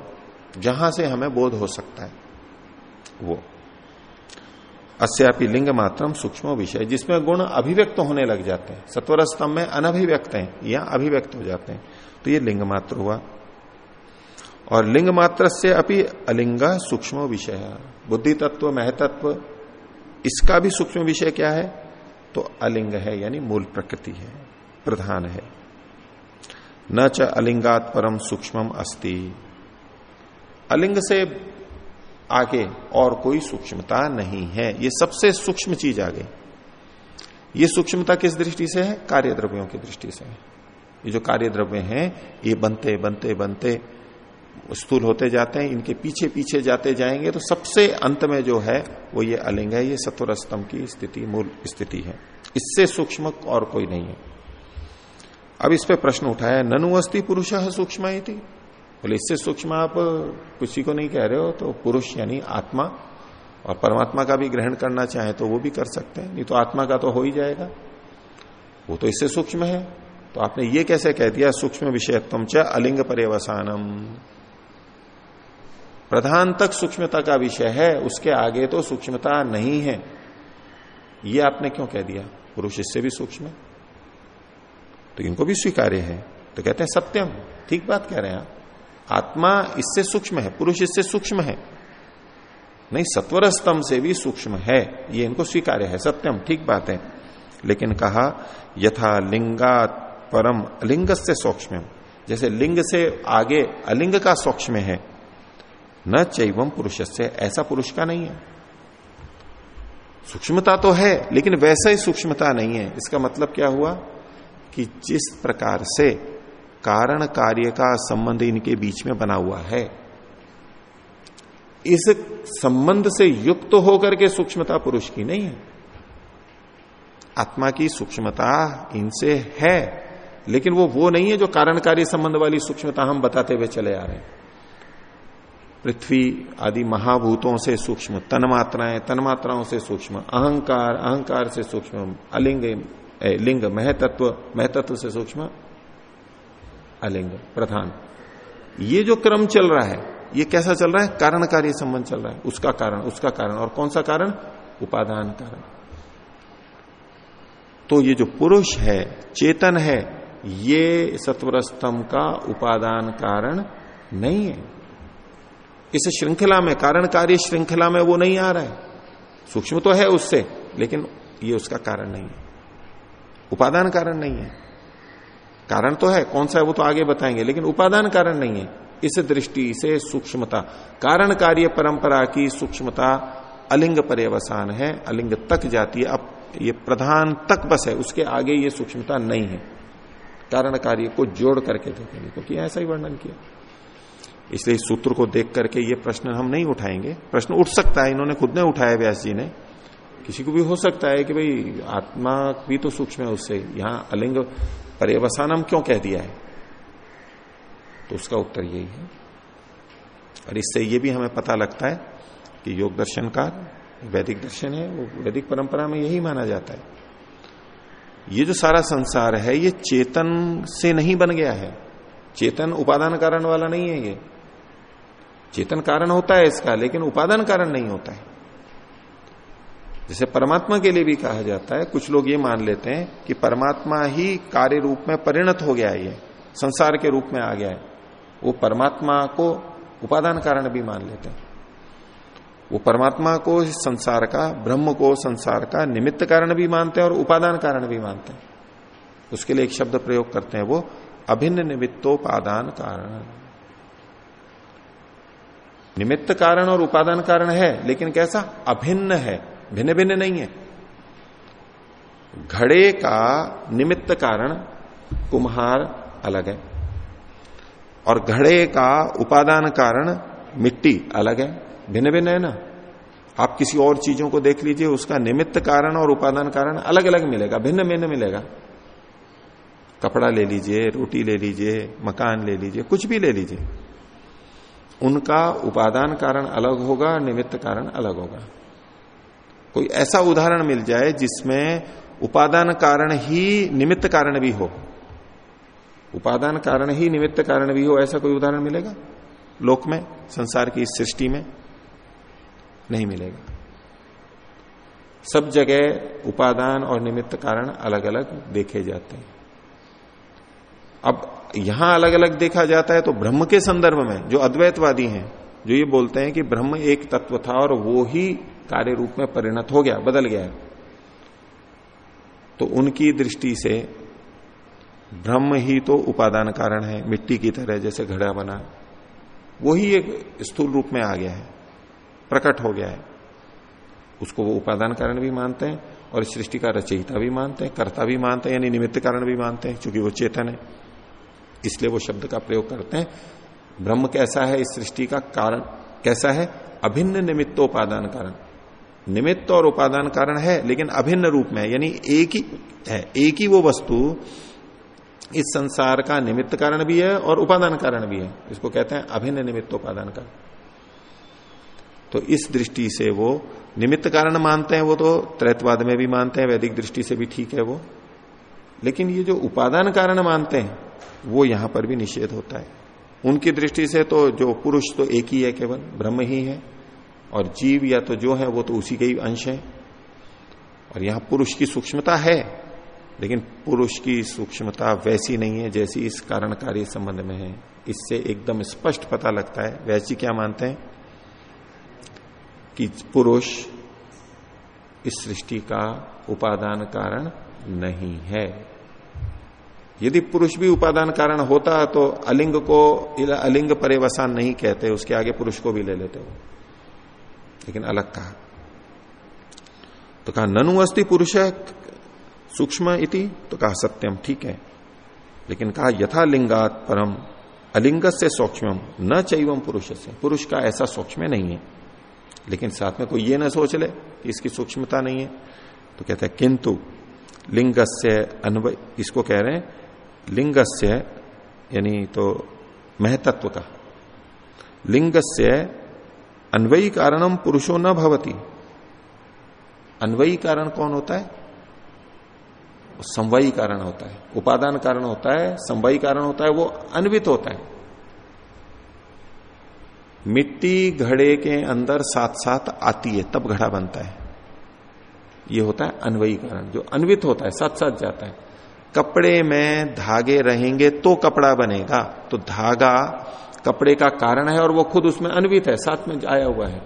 A: जहाँ से हमें बोध हो सकता है। वो। अस्यापि लिंग मात्रम सूक्ष्म विषय, जिसमें गुण अभिव्यक्त होने लग जाते हैं। सत्वर स्तंभ में अनभिव्यक्त हैं, या अभिव्यक्त हो जाते हैं। तो ये लिंग मात्र हुआ। और लिंग मात्र से अभी अलिंग सूक्ष्म विषय। बुद्धि तत्व महतत्व, इसका भी सूक्ष्म विषय क्या है? तो अलिंग है, यानी मूल प्रकृति है, प्रधान है। न च अलिंगात परम सूक्ष्म अस्ति। अलिंग से आगे और कोई सूक्ष्मता नहीं है। ये सबसे सूक्ष्म चीज़ आ गई ये सूक्ष्मता किस दृष्टि से है? कार्य द्रव्यों की दृष्टि से। है ये जो कार्य द्रव्य हैं, ये बनते बनते बनते, स्थूल होते जाते हैं, इनके पीछे पीछे जाते जाएँगे तो सबसे अंत में जो है, वो ये अलिंग है। ये सत्वर स्तंभ की स्थिति, मूल स्थिति है। इससे सूक्ष्म और कोई नहीं है। अब इस पे प्रश्न उठाया, ननु अस्थि पुरुष सूक्ष्म बोले, इससे सूक्ष्म आप किसी को नहीं कह रहे हो तो पुरुष यानी आत्मा और परमात्मा का भी ग्रहण करना चाहे तो वो भी कर सकते हैं, नहीं तो आत्मा का तो हो ही जाएगा। वो तो इससे सूक्ष्म है। तो आपने ये कैसे कह दिया, सूक्ष्म विषयत्म च अलिंग पर्यवसानम। प्रधान तक सूक्ष्मता का विषय है, उसके आगे तो सूक्ष्मता नहीं है। ये आपने क्यों कह दिया? पुरुष इससे भी सूक्ष्म है। तो इनको भी स्वीकार्य है। तो कहते हैं, सत्यम। ठीक बात कह रहे हैं आत्मा इससे सूक्ष्म है, पुरुष इससे सूक्ष्म है। नहीं सत्वर स्तंभ से भी सूक्ष्म है, ये इनको स्वीकार्य है, सत्यम, ठीक बात है। लेकिन कहा, यथा लिंगा परम अलिंग से सूक्ष्म जैसे लिंग से आगे अलिंग का सूक्ष्म है, न चैवम पुरुष से ऐसा पुरुष का नहीं है। सूक्ष्मता तो है, लेकिन वैसा ही सूक्ष्मता नहीं है। इसका मतलब क्या हुआ? कि जिस प्रकार से कारण कार्य का संबंध इनके बीच में बना हुआ है। इस संबंध से युक्त होकर के सूक्ष्मता पुरुष की नहीं है। आत्मा की सूक्ष्मता इनसे है, लेकिन वो वो नहीं है जो कारण कार्य संबंध वाली सूक्ष्मता हम बताते हुए चले आ रहे हैं। पृथ्वी आदि महाभूतों से सूक्ष्म तन्मात्राएँ, तन्मात्राओं से सूक्ष्म अहंकार अहंकार से सूक्ष्म अलिंग लिंग, महतत्व महतत्व से सूक्ष्म अलिंग प्रधान। ये जो क्रम चल रहा है, ये कैसा चल रहा है? कारण कार्य संबंध चल रहा है। उसका कारण उसका कारण। और कौन सा कारण? उपादान कारण। तो ये जो पुरुष है, चेतन है, ये सत्वर स्तंभ का उपादान कारण नहीं है। इस श्रृंखला में कारण कार्य श्रृंखला में वो नहीं आ रहा है। सूक्ष्म तो है उससे, लेकिन ये उसका कारण नहीं है। उपादान कारण नहीं है। कारण तो है, कौन सा है वो तो आगे बताएँगे, लेकिन उपादान कारण नहीं है। इस दृष्टि से सूक्ष्मता कारण कार्य परंपरा की सूक्ष्मता अलिंग पर्यवसान है, अलिंग तक जाती है, अब ये प्रधान तक बस है, उसके आगे ये सूक्ष्मता नहीं है। कारण कार्य को जोड़ करके देखेंगे, क्योंकि तो ऐसा ही वर्णन किया। इसलिए सूत्र को देख करके ये प्रश्न हम नहीं उठाएँगे। प्रश्न उठ सकता है, इन्होंने खुद ने उठाया, व्यास जी ने। किसी को भी हो सकता है कि भाई, आत्मा भी तो सूक्ष्म है उससे। यहाँ अलिंग पर्यवसानम क्यों कह दिया है? तो उसका उत्तर यही है। और इससे ये भी हमें पता लगता है कि योग दर्शन का वैदिक दर्शन है, वो वैदिक परंपरा में यही माना जाता है। ये जो सारा संसार है, ये चेतन से नहीं बन गया है। चेतन उपादान कारण वाला नहीं है ये। चेतन कारण होता है इसका, लेकिन उपादान कारण नहीं होता है। जैसे परमात्मा के लिए भी कहा जाता है, कुछ लोग ये मान लेते हैं कि परमात्मा ही कार्य रूप में परिणत हो गया ये संसार के रूप में आ गया है। वो परमात्मा को उपादान कारण भी मान लेते हैं। वो परमात्मा को संसार का, ब्रह्म को संसार का निमित्त कारण भी मानते हैं और उपादान कारण भी मानते हैं। उसके लिए एक शब्द प्रयोग करते हैं वो, अभिन्न निमित्तोपादान कारण। निमित्त कारण और उपादान कारण है, लेकिन कैसा? अभिन्न है। भिन्न भिन्न नहीं है। घड़े का निमित्त कारण कुम्हार अलग है और घड़े का उपादान कारण मिट्टी अलग है। भिन्न भिन्न है ना? आप किसी और चीज़ों को देख लीजिए, उसका निमित्त कारण और उपादान कारण अलग अलग मिलेगा भिन्न भिन्न मिलेगा। कपड़ा ले लीजिए, रोटी ले लीजिए, मकान ले लीजिए, कुछ भी ले लीजिए। उनका उपादान कारण अलग होगा, निमित्त कारण अलग होगा। कोई ऐसा उदाहरण मिल जाए जिसमें उपादान कारण ही निमित्त कारण भी हो। उपादान कारण ही निमित्त कारण भी हो, ऐसा कोई उदाहरण मिलेगा? लोक में, संसार की सृष्टि में नहीं मिलेगा। सब जगह उपादान और निमित्त कारण अलग अलग देखे जाते हैं। अब यहाँ अलग अलग देखा जाता है तो ब्रह्म के संदर्भ में, जो अद्वैतवादी हैं, जो ये बोलते हैं कि ब्रह्म एक तत्व था और वो ही कार्य रूप में परिणत हो गया, बदल गया तो उनकी दृष्टि से ब्रह्म ही तो उपादान कारण है, मिट्टी की तरह जैसे घड़ा बना। वो ही एक स्थूल रूप में आ गया है, प्रकट हो गया है। उसको वो उपादान कारण भी मानते हैं और सृष्टि का रचयिता भी मानते हैं, कर्ता भी मानते हैं, यानी निमित्त कारण भी मानते हैं, क्योंकि वो चेतन है। इसलिए वो शब्द का प्रयोग करते हैं। ब्रह्म कैसा है इस सृष्टि का कारण, कैसा है? अभिन्न निमित्तोपादान कारण। निमित्त और उपादान कारण है, लेकिन अभिन्न रूप में यानी एक ही है, एक ही वो वस्तु इस संसार का निमित्त कारण भी है और उपादान कारण भी है। इसको कहते हैं अभिन्न निमित्त उपादान कारण। तो इस दृष्टि से वो निमित्त कारण मानते हैं, वो तो त्रैतवाद में भी मानते हैं, वैदिक दृष्टि से भी ठीक है वो। लेकिन ये जो उपादान कारण मानते हैं, वो यहाँ पर भी निषेध होता है। उनकी दृष्टि से तो जो पुरुष तो एक ही है केवल, ब्रह्म ही है। और जीव या तो जो है वो तो उसी के ही अंश है। और यहाँ पुरुष की सूक्ष्मता है, लेकिन पुरुष की सूक्ष्मता वैसी नहीं है जैसी इस कारण कार्य संबंध में है। इससे एकदम स्पष्ट पता लगता है। वैसी क्या मानते हैं? कि पुरुष इस सृष्टि का उपादान कारण नहीं है। यदि पुरुष भी उपादान कारण होता तो अलिंग को अलिंग परिवसान नहीं कहते, उसके आगे पुरुष को भी ले लेते हो लेकिन अलग कहा। तो कहा, ननु अस्थि पुरुष, सूक्ष्म इति? तो कहा, सत्यम, ठीक है। लेकिन कहा, यथा लिंगात परम अलिंग से सूक्ष्म न चैवम पुरुष से पुरुष का ऐसा सूक्ष्म नहीं है। लेकिन साथ में कोई ये ना सोच ले कि इसकी सूक्ष्मता नहीं है। तो कहते हैं, किंतु लिंग से इसको कह रहे हैं लिंग यानी तो महतत्व का। लिंग से अन्वयी कारणम पुरुषो न भवती। अन्वयी कारण कौन होता है? संवयी कारण होता है। उपादान कारण होता है संवयी कारण होता है, वो अन्वित होता है। मिट्टी घड़े के अंदर साथ साथ आती है, तब घड़ा बनता है। ये होता है अन्वयी कारण, जो अन्वित होता है साथ साथ जाता है। कपड़े में धागे रहेंगे तो कपड़ा बनेगा तो धागा कपड़े का कारण है और वो खुद उसमें अन्वित है, साथ में आया हुआ है।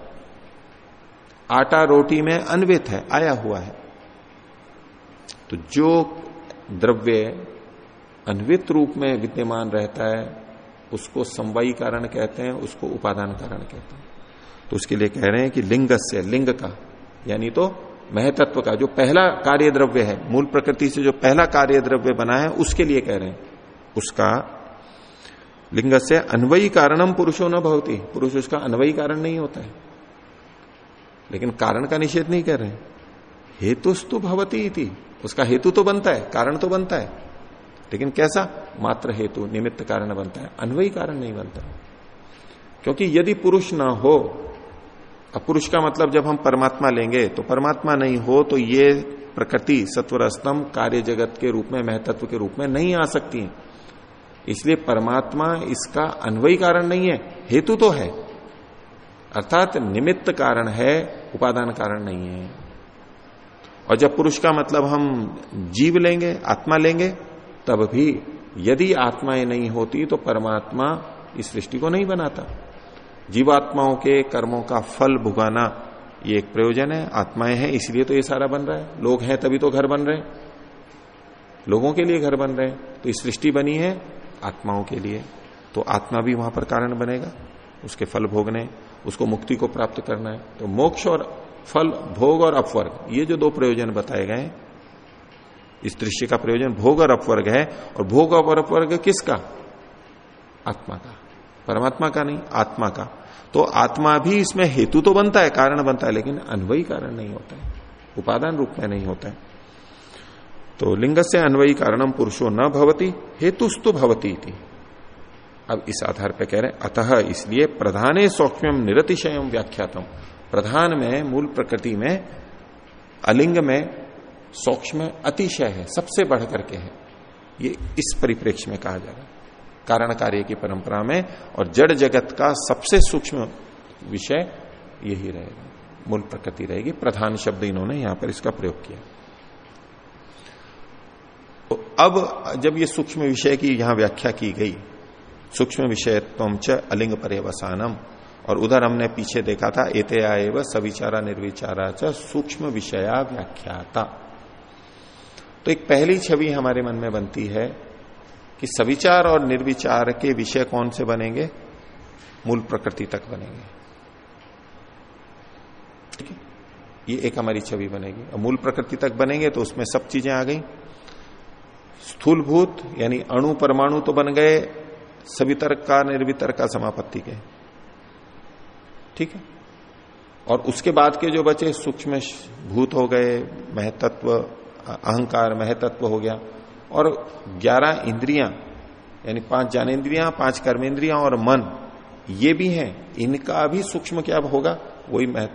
A: आटा रोटी में अन्वित है, आया हुआ है। तो जो द्रव्य अन्वित रूप में विद्यमान रहता है, उसको संवाई कारण कहते हैं, उसको उपादान कारण कहते हैं। तो उसके लिए कह रहे हैं कि लिंग से लिंग का, यानी तो महतत्व का, जो पहला कार्य द्रव्य है, मूल प्रकृति से जो पहला कार्य द्रव्य बना है, उसके लिए कह रहे हैं। उसका लिंग से अन्वयी कारणम पुरुषो न भवती। पुरुष उसका अन्वयी कारण नहीं होता है। लेकिन कारण का निषेध नहीं कर रहे। हेतुस्तु भवती थी उसका हेतु तो बनता है, कारण तो बनता है। लेकिन कैसा? मात्र हेतु, निमित्त कारण बनता है। अन्वयी कारण नहीं बनता। क्योंकि यदि पुरुष ना हो, अब पुरुष का मतलब जब हम परमात्मा लेंगे तो परमात्मा नहीं हो तो ये प्रकृति सत्वर स्तंभ कार्य जगत के रूप में, महतत्व के रूप में नहीं आ सकती है। इसलिए परमात्मा इसका अन्वयी कारण नहीं है, हेतु तो है। अर्थात निमित्त कारण है, उपादान कारण नहीं है। और जब पुरुष का मतलब हम जीव लेंगे, आत्मा लेंगे, तब भी यदि आत्माएँ नहीं होती तो परमात्मा इस सृष्टि को नहीं बनाता। जीवात्माओं के कर्मों का फल भुगाना ये एक प्रयोजन है, आत्माएँ हैं, इसलिए तो ये सारा बन रहा है। लोग हैं तभी तो घर बन रहे हैं। लोगों के लिए घर बन रहे हैं। तो इस सृष्टि बनी है आत्माओं के लिए तो आत्मा भी वहाँ पर कारण बनेगा। उसके फल भोगने, उसको मुक्ति को प्राप्त करना है। तो मोक्ष और फल, भोग और अपवर्ग, ये जो दो प्रयोजन बताए गए इस दृश्य का प्रयोजन भोग और अपवर्ग है, और भोग और अपवर्ग किसका? आत्मा का। परमात्मा का नहीं, आत्मा का। तो आत्मा भी इसमें हेतु तो बनता है, कारण बनता है, लेकिन अनवयी कारण नहीं होता है। उपादान रूप में नहीं होता है। तो लिंग से अन्वयी कारणम पुरुषो न भवती, हेतुस्तु भवती थी अब इस आधार पर कह रहे हैं, अतः इसलिए प्रधाने सौक्ष्म निरतिशय व्याख्यातम। प्रधान में, मूल प्रकृति में, अलिंग में सौक्ष्म अतिशय है, सबसे बढ़ करके है। ये इस परिप्रेक्ष्य में कहा जा रहा है। कारण कार्य की परंपरा में और जड़ जगत का सबसे सूक्ष्म विषय यही रहेगा। मूल प्रकृति रहेगी, प्रधान शब्द इन्होंने यहाँ पर इसका प्रयोग किया। अब जब ये सूक्ष्म विषय की यहाँ व्याख्या की गई, सूक्ष्म विषय च अलिंग पर्यवसानम, और उधर हमने पीछे देखा था एते आए व सविचारा निर्विचारा च सूक्ष्म विषया व्याख्याता। तो एक पहली छवि हमारे मन में बनती है कि सविचार और निर्विचार के विषय कौन से बनेंगे? मूल प्रकृति तक बनेंगे। ठीक है? ये एक हमारी छवि बनेगी। और मूल प्रकृति तक बनेंगे तो उसमें सब चीज़ें आ गई। स्थूलभूत, यानी अणु परमाणु तो बन गए सवितर्क का, निर्वितर्क का समापत्ति के। ठीक है? और उसके बाद के जो बचे, सूक्ष्म भूत हो गए, महतत्व अहंकार, महतत्व हो गया। और ग्यारह इंद्रियाँ, यानी पाँच ज्ञानेन्द्रियाँ, पाँच कर्मेंद्रियाँ और मन, ये भी हैं। इनका भी सूक्ष्म क्या होगा? वही मह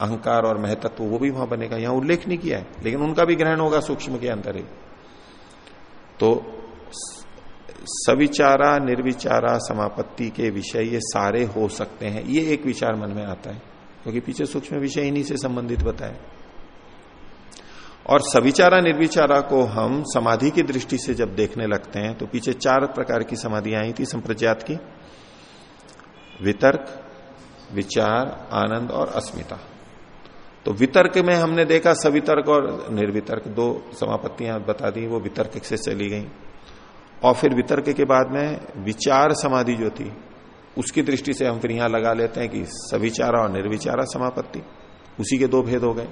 A: अहंकार और महतत्व, वो भी वहाँ बनेगा। यहाँ उल्लेख नहीं किया है, लेकिन उनका भी ग्रहण होगा सूक्ष्म के अंदर ही। तो सविचारा, निर्विचारा समापत्ति के विषय ये सारे हो सकते हैं। ये एक विचार मन में आता है, क्योंकि पीछे सूक्ष्म विषय इन्हीं से संबंधित बताए। और सविचारा, निर्विचारा को हम समाधि की दृष्टि से जब देखने लगते हैं तो पीछे चार प्रकार की समाधियाँ आई थी, संप्रज्ञात की। वितर्क, विचार, आनंद और अस्मिता। तो वितर्क में हमने देखा सवितर्क और निर्वितर्क। दो समापत्तियाँ बता दी, वो वितर्क से चली गई। और फिर वितर्क के बाद में विचार समाधि जो थी, उसकी दृष्टि से हम फिर यहाँ लगा लेते हैं कि सविचारा और निर्विचारा समापत्ति, उसी के दो भेद हो गए।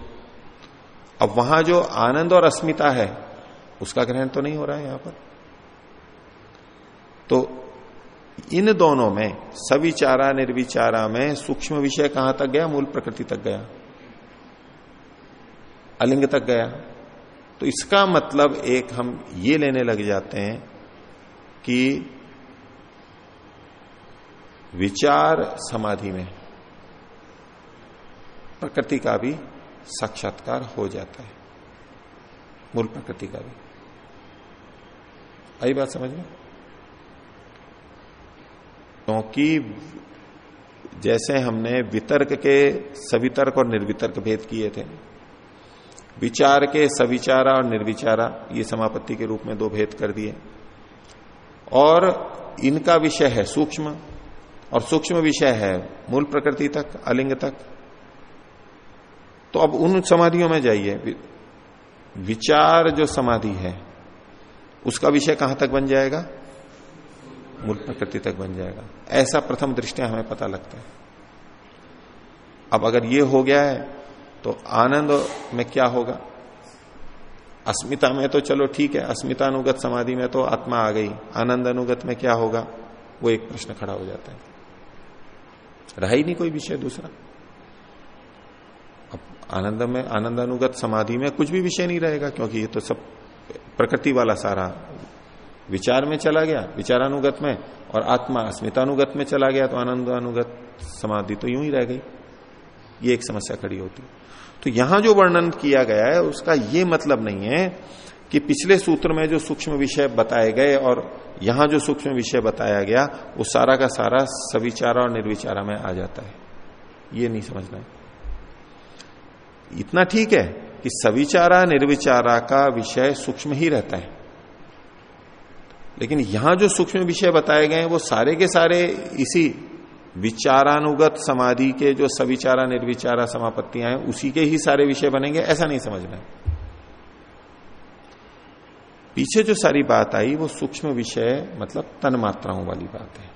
A: अब वहाँ जो आनंद और अस्मिता है, उसका ग्रहण तो नहीं हो रहा है यहाँ पर। तो इन दोनों में, सविचारा, निर्विचारा में सूक्ष्म विषय कहाँ तक गया? मूल प्रकृति तक गया। अलिंग तक गया। तो इसका मतलब एक हम ये लेने लग जाते हैं कि विचार समाधि में प्रकृति का भी साक्षात्कार हो जाता है। मूल प्रकृति का भी। आई बात समझ में? क्योंकि जैसे हमने वितर्क के सवितर्क और निर्वितर्क भेद किए थे विचार के सविचारा और निर्विचारा, ये समापत्ति के रूप में दो भेद कर दिए। और इनका विषय है सूक्ष्म, और सूक्ष्म विषय है मूल प्रकृति तक, अलिंग तक। तो अब उन समाधियों में जाइए। विचार जो समाधि है, उसका विषय कहाँ तक बन जाएगा? मूल प्रकृति तक बन जाएगा। ऐसा प्रथम दृष्टिया हमें पता लगता है। अब अगर ये हो गया है तो आनंद में क्या होगा? अस्मिता में तो चलो ठीक है अस्मिता अनुगत समाधि में तो आत्मा आ गई। आनंद अनुगत में क्या होगा? वो एक प्रश्न खड़ा हो जाता है। रहा ही नहीं कोई विषय दूसरा। अब आनंद में आनंद अनुगत समाधि में कुछ भी विषय नहीं रहेगा, क्योंकि ये तो सब प्रकृति वाला सारा विचार में चला गया, विचारानुगत में, और आत्मा अस्मितानुगत में चला गया तो आनंद अनुगत समाधि तो यूँ ही रह गई। ये एक समस्या खड़ी होती तो यहाँ जो वर्णन किया गया है, उसका यह मतलब नहीं है कि पिछले सूत्र में जो सूक्ष्म विषय बताए गए और यहाँ जो सूक्ष्म विषय बताया गया, वो सारा का सारा सविचारा और निर्विचारा में आ जाता है। ये नहीं समझना है। इतना ठीक है कि सविचारा, निर्विचारा का विषय सूक्ष्म ही रहता है। लेकिन यहाँ जो सूक्ष्म विषय बताए गए हैं, वो सारे के सारे इसी विचारानुगत समाधि के जो सविचारा निर्विचारा समापत्तियाँ हैं, उसी के ही सारे विषय बनेंगे, ऐसा नहीं समझना। पीछे जो सारी बात आई, वो सूक्ष्म विषय मतलब तन मात्राओं वाली बात है।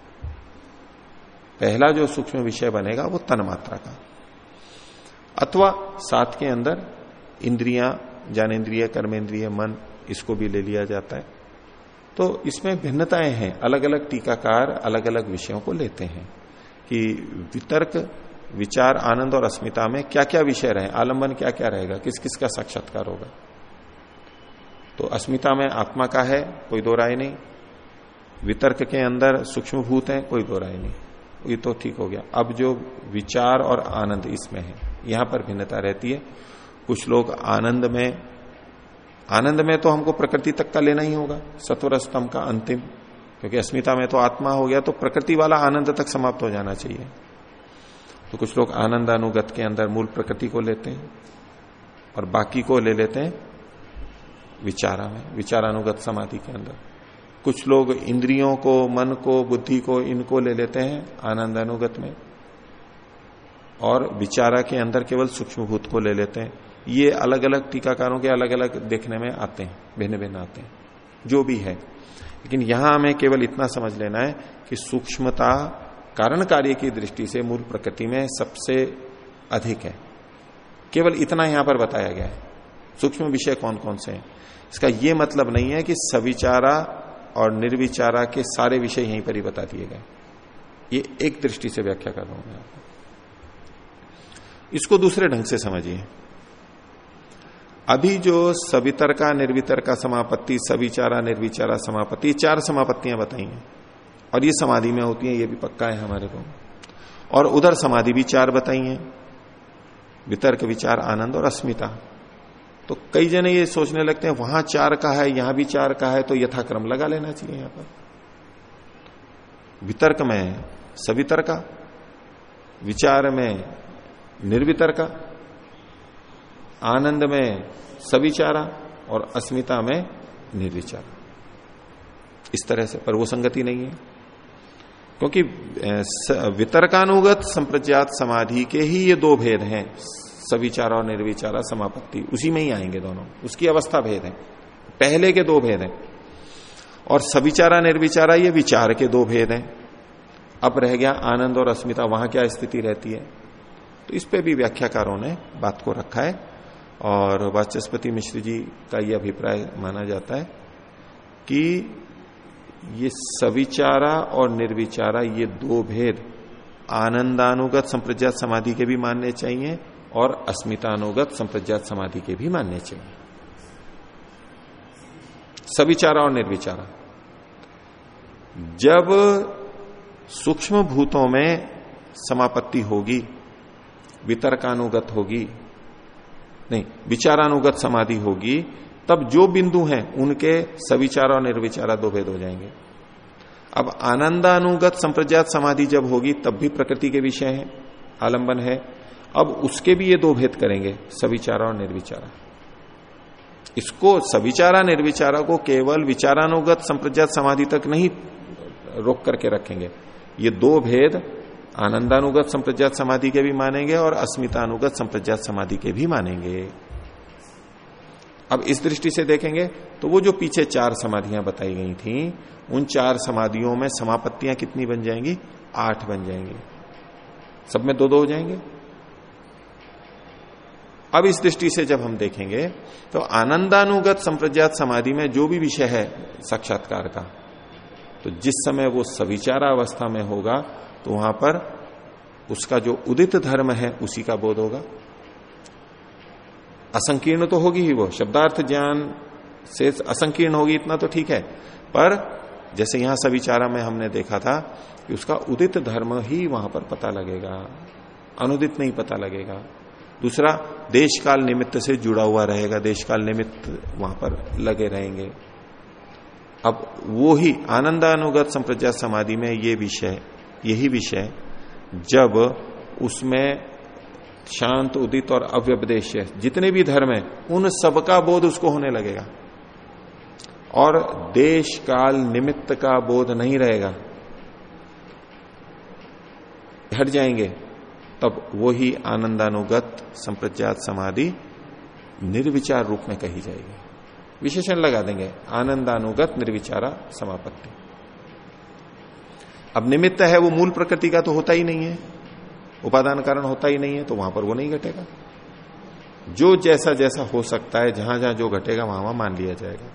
A: पहला जो सूक्ष्म विषय बनेगा, वो तन मात्रा का। अथवा साथ के अंदर, इंद्रियाँ, ज्ञानेन्द्रिय कर्मेंद्रिय मन, इसको भी ले लिया जाता है। तो इसमें भिन्नताएँ हैं अलग अलग टीकाकार अलग अलग विषयों को लेते हैं। कि वितर्क, विचार, आनंद और अस्मिता में क्या क्या विषय रहे, आलंबन क्या क्या रहेगा किस किस का साक्षात्कार होगा? तो अस्मिता में आत्मा का है, कोई दो राय नहीं। वितर्क के अंदर सूक्ष्म भूत है, कोई दो राय नहीं। ये तो ठीक हो गया। अब जो विचार और आनंद इसमें है, यहाँ पर भिन्नता रहती है। कुछ लोग आनंद में आनंद में तो हमको प्रकृति तक का लेना ही होगा। सत्वर स्तंभ का अंतिम क्योंकि अस्मिता में तो आत्मा हो गया तो प्रकृति वाला आनंद तक समाप्त हो जाना चाहिए। तो कुछ लोग आनंद अनुगत के अंदर मूल प्रकृति को लेते हैं और बाकी को ले लेते हैं विचारा में विचारानुगत समाधि के अंदर। कुछ लोग इंद्रियों को, मन को, बुद्धि को इनको ले लेते हैं आनंद अनुगत में। और विचारा के अंदर केवल सूक्ष्म भूत को ले लेते हैं। ये अलग अलग टीकाकारों के अलग अलग देखने में आते हैं भिन्न भिन्न आते हैं। जो भी है लेकिन यहाँ हमें केवल इतना समझ लेना है कि सूक्ष्मता कारण कार्य की दृष्टि से मूल प्रकृति में सबसे अधिक है। केवल इतना यहाँ पर बताया गया है। सूक्ष्म विषय कौन कौन से हैं? इसका यह मतलब नहीं है कि सविचारा और निर्विचारा के सारे विषय यहीं पर ही बता दिए गए। ये एक दृष्टि से व्याख्या कर रहा हूँ मैं इसको दूसरे ढंग से समझिए। अभी जो सवितर का निर्वितर का समापत्ति, सविचारा निर्विचारा समापत्ति, चार समापत्तियाँ बताई हैं। और ये समाधि में होती हैं, ये भी पक्का है हमारे को। और उधर समाधि भी चार बताई हैं। वितर्क, विचार, आनंद और अस्मिता। तो कई जने ये सोचने लगते हैं, वहाँ चार का है, यहाँ भी चार का है तो यथाक्रम लगा लेना चाहिए यहाँ पर। वितर्क में सवितर का विचार में निर्वितर का आनंद में सविचारा और अस्मिता में निर्विचारा। इस तरह से, पर वो संगति नहीं है। क्योंकि वितर्कानुगत संप्रज्ञात समाधि के ही ये दो भेद हैं। सविचारा और निर्विचारा समापत्ति, उसी में ही आएँगे दोनों। उसकी अवस्था भेद है। पहले के दो भेद हैं। और सविचारा निर्विचारा ये विचार के दो भेद हैं। अब रह गया आनंद और अस्मिता, वहाँ क्या स्थिति रहती है? तो इस पे भी व्याख्याकारों ने बात को रखा है। और वाचस्पति मिश्र जी का यह अभिप्राय माना जाता है कि ये सविचारा और निर्विचारा ये दो भेद आनंदानुगत संप्रज्ञात समाधि के भी मानने चाहिए और अस्मितानुगत संप्रज्ञात समाधि के भी मानने चाहिए। सविचारा और निर्विचारा। जब सूक्ष्म भूतों में समापत्ति होगी, वितर्कानुगत होगी नहीं, विचारानुगत समाधि होगी, तब जो बिंदु हैं, उनके सविचार और निर्विचारा दो भेद हो जाएँगे। अब आनंदानुगत संप्रज्ञात समाधि जब होगी, तब भी प्रकृति के विषय है, आलंबन है। अब उसके भी ये दो भेद करेंगे, सविचारा और निर्विचारा। इसको सविचारा निर्विचारा को केवल विचारानुगत संप्रज्ञात समाधि तक नहीं रोक करके रखेंगे। ये दो भेद आनंदानुगत संप्रज्ञात समाधि के भी मानेंगे और अस्मितानुगत संप्रज्ञात समाधि के भी मानेंगे। अब इस दृष्टि से देखेंगे तो वो जो पीछे चार समाधियाँ बताई गई थी, उन चार समाधियों में समापत्तियाँ कितनी बन जाएँगी? आठ बन जाएँगी। सब में दो दो हो जाएँगे। अब इस दृष्टि से जब हम देखेंगे तो आनंदानुगत संप्रज्ञात समाधि में जो भी विषय है साक्षात्कार का तो जिस समय वो सविचारा अवस्था में होगा तो वहाँ पर उसका जो उदित धर्म है, उसी का बोध होगा। असंकीर्ण तो होगी ही वो, शब्दार्थ ज्ञान से असंकीर्ण होगी इतना तो ठीक है। पर जैसे यहाँ सविचारा में हमने देखा था कि उसका उदित धर्म ही वहाँ पर पता लगेगा, अनुदित नहीं पता लगेगा। दूसरा देश काल निमित्त से जुड़ा हुआ रहेगा देश काल निमित्त वहाँ पर लगे रहेंगे। अब वो ही आनंदानुगत संप्रज्ञा समाधि में ये विषय यही विषय जब उसमें शांत, उदित और अव्यपदेश जितने भी धर्म है, उन सबका बोध उसको होने लगेगा। और देश काल निमित्त का बोध नहीं रहेगा। हट जाएँगे, तब वो ही आनंदानुगत, संप्रज्ञात समाधि निर्विचार रूप में कही जाएगी। विशेषण लगा देंगे, आनंदानुगत निर्विचारा समापत्ति। अब निमित्त है वो मूल प्रकृति का तो होता ही नहीं है। उपादान कारण होता ही नहीं है तो वहाँ पर वो नहीं घटेगा। जो जैसा जैसा हो सकता है, जहाँ जहाँ जो घटेगा, वहाँ वहाँ मान लिया जाएगा।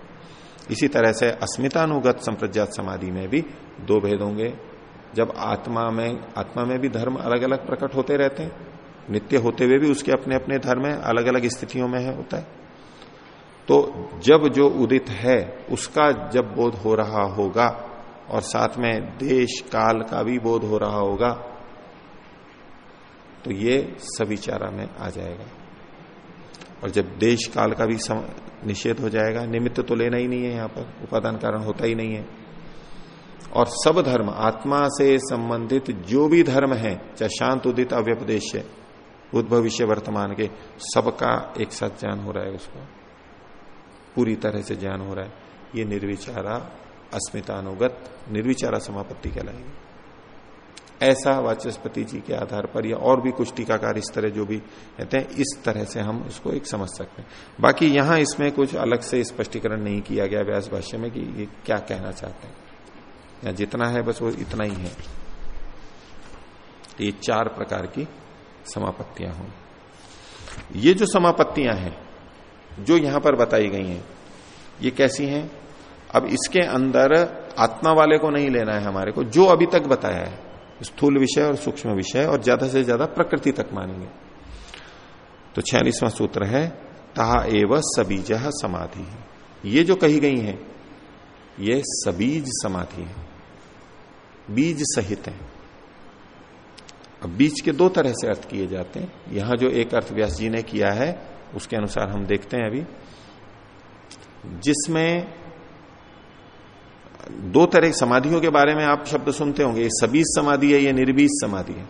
A: इसी तरह से अस्मितानुगत संप्रज्ञात समाधि में भी दो भेद होंगे। जब आत्मा में आत्मा में भी धर्म अलग अलग प्रकट होते रहते हैं, नित्य होते हुए भी उसके अपने अपने धर्म है अलग अलग स्थितियों में है, होता है। तो जब जो उदित है, उसका जब बोध हो रहा होगा और साथ में देश काल का भी बोध हो रहा होगा तो ये सविचारा में आ जाएगा। और जब देश काल का भी निषेध हो जाएगा, निमित्त तो लेना ही नहीं है यहाँ पर, उपादान कारण होता ही नहीं है। और सब धर्म, आत्मा से संबंधित जो भी धर्म है, चाहे शांत, उदित, अव्यपदेश भूत भविष्य, वर्तमान के, सबका एक साथ ज्ञान हो रहा है उसको। पूरी तरह से ज्ञान हो रहा है। ये निर्विचारा अस्मितानुगत निर्विचारा समापत्ति कहलाएगी। ऐसा वाचस्पति जी के आधार पर या और भी कुछ टीकाकार इस तरह जो भी कहते हैं, इस तरह से हम उसको एक समझ सकते हैं। बाकी यहाँ इसमें कुछ अलग से स्पष्टीकरण नहीं किया गया व्यास भाष्य में कि ये क्या कहना चाहते हैं। या जितना है बस वो इतना ही है। ये चार प्रकार की समापत्तियाँ हों। ये जो समापत्तियाँ हैं, जो यहाँ पर बताई गई हैं, ये कैसी हैं? अब इसके अंदर आत्मा वाले को नहीं लेना है हमारे को, जो अभी तक बताया है। स्थूल विषय और सूक्ष्म विषय, और ज़्यादा से ज़्यादा प्रकृति तक मानेंगे। तो छियालीसवां सूत्र है, तहा एव सबीज समाधि। ये जो कही गई है, ये सबीज समाधि है। बीज सहित है। अब बीज के दो तरह से अर्थ किए जाते हैं। यहाँ जो एक अर्थ व्यास जी ने किया है, उसके अनुसार हम देखते हैं अभी। जिसमें दो तरह समाधियों के बारे में आप शब्द सुनते होंगे। ये सबीज समाधि है, ये निर्बीज समाधि है।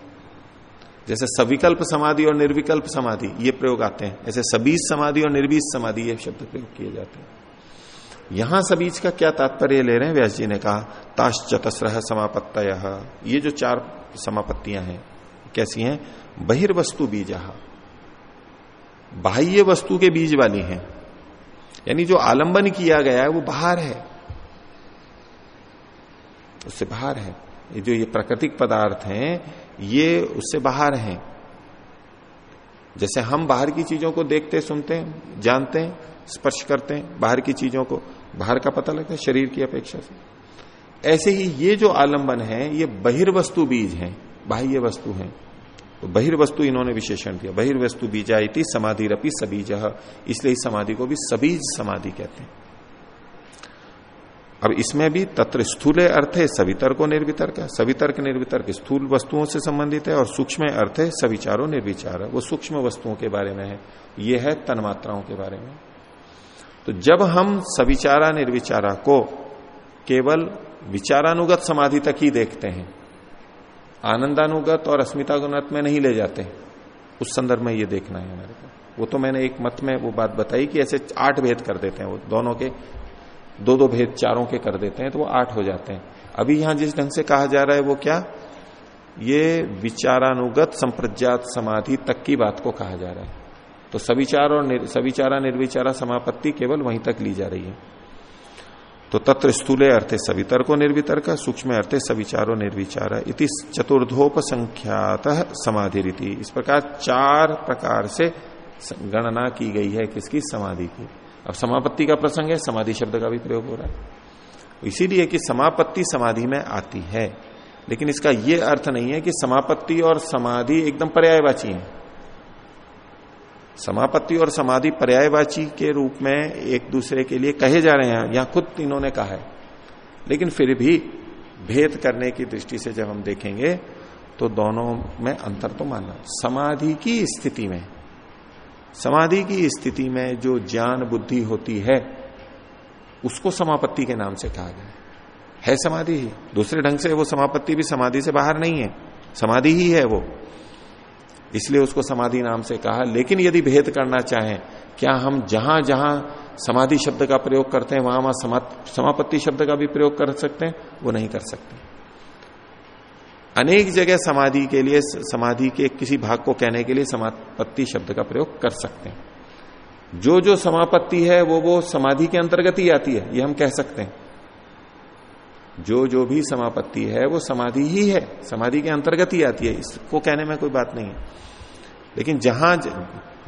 A: जैसे सविकल्प समाधि और निर्विकल्प समाधि, ये प्रयोग आते हैं। ऐसे सबीज समाधि और निर्बीज समाधि ये शब्द प्रयोग किए जाते हैं। यहाँ सबीज का क्या तात्पर्य ले रहे हैं? व्यास जी ने कहा ताश चतस्र ये जो चार समापत्तियाँ हैं, कैसी हैं? बहिर्वस्तु बीज। बाह्य वस्तु के बीज वाली हैं। यानी जो आलंबन किया गया है, वो बाहर है। उससे बाहर है। ये जो ये प्राकृतिक पदार्थ हैं, ये उससे बाहर हैं। जैसे हम बाहर की चीज़ों को देखते, सुनते हैं जानते हैं स्पर्श करते हैं बाहर की चीज़ों को, बाहर का पता लगता है शरीर की अपेक्षा से। ऐसे ही ये जो आलंबन है, ये बहिर्वस्तु बीज है, बाह्य वस्तु है। तो बहिर्वस्तु इन्होंने विशेषण दिया, बहिर्वस्तु बीजा इति समाधि रपी सबीज। इसलिए इस समाधि को भी सबीज समाधि कहते हैं। अब इसमें भी तत्र स्थूल अर्थ है, सवितर्क निर्वितर्क है। सवितर्क, निर्वितर्क स्थूल वस्तुओं से संबंधित है और सूक्ष्म अर्थ है, सविचारो निर्विचार। है वो सूक्ष्म वस्तुओं के बारे में है। ये है तन्मात्राओं के बारे में। तो जब हम सविचारा, निर्विचारा को केवल विचारानुगत समाधि तक ही देखते हैं, आनंदानुगत और अस्मितानुगत में नहीं ले जाते, उस संदर्भ में ये देखना है हमारे को। वो तो मैंने एक मत में वो बात बताई कि ऐसे आठ भेद कर देते हैं वो, दोनों के दो दो भेद चारों के कर देते हैं तो वो आठ हो जाते हैं। अभी यहाँ जिस ढंग से कहा जा रहा है वो क्या? ये विचारानुगत संप्रज्ञात समाधि तक की बात को कहा जा रहा है। तो सविचार और निर, सविचारा निर्विचारा समापत्ति केवल वहीं तक ली जा रही है। तो तत्र स्थूले अर्थे सवितर को निर्वितर का सूक्ष्म अर्थे सविचारो निर्विचार। इति चतुर्धोप संख्यात समाधि रीति इस प्रकार चार प्रकार से गणना की गई है किसकी? समाधि की। अब समापत्ति का प्रसंग है, समाधि शब्द का भी प्रयोग हो रहा है। इसीलिए कि समापत्ति समाधि में आती है। लेकिन इसका यह अर्थ नहीं है कि समापत्ति और समाधि एकदम पर्यायवाची है। समापत्ति और समाधि पर्यायवाची के रूप में एक दूसरे के लिए कहे जा रहे हैं यहाँ खुद इन्होंने कहा है। लेकिन फिर भी भेद करने की दृष्टि से जब हम देखेंगे तो दोनों में अंतर तो मानना। समाधि की स्थिति में समाधि की स्थिति में जो ज्ञान बुद्धि होती है, उसको समापत्ति के नाम से कहा गया है। समाधि ही। दूसरे ढंग से वो समापत्ति भी समाधि से बाहर नहीं है। समाधि ही है वो। इसलिए उसको समाधि नाम से कहा। लेकिन यदि भेद करना चाहें, क्या हम जहाँ जहाँ समाधि शब्द का प्रयोग करते हैं, वहाँ वहाँ समापत्ति शब्द का भी प्रयोग कर सकते हैं? वो नहीं कर सकते। अनेक जगह समाधि के लिए, समाधि के किसी भाग को कहने के लिए समापत्ति शब्द का प्रयोग कर सकते हैं। जो जो समापत्ति है, वो वो समाधि के अंतर्गत ही आती है, ये हम कह सकते हैं। जो जो भी समापत्ति है, वो समाधि ही है, समाधि के अंतर्गत ही आती है, इसको कहने में कोई बात नहीं है। लेकिन जहाँ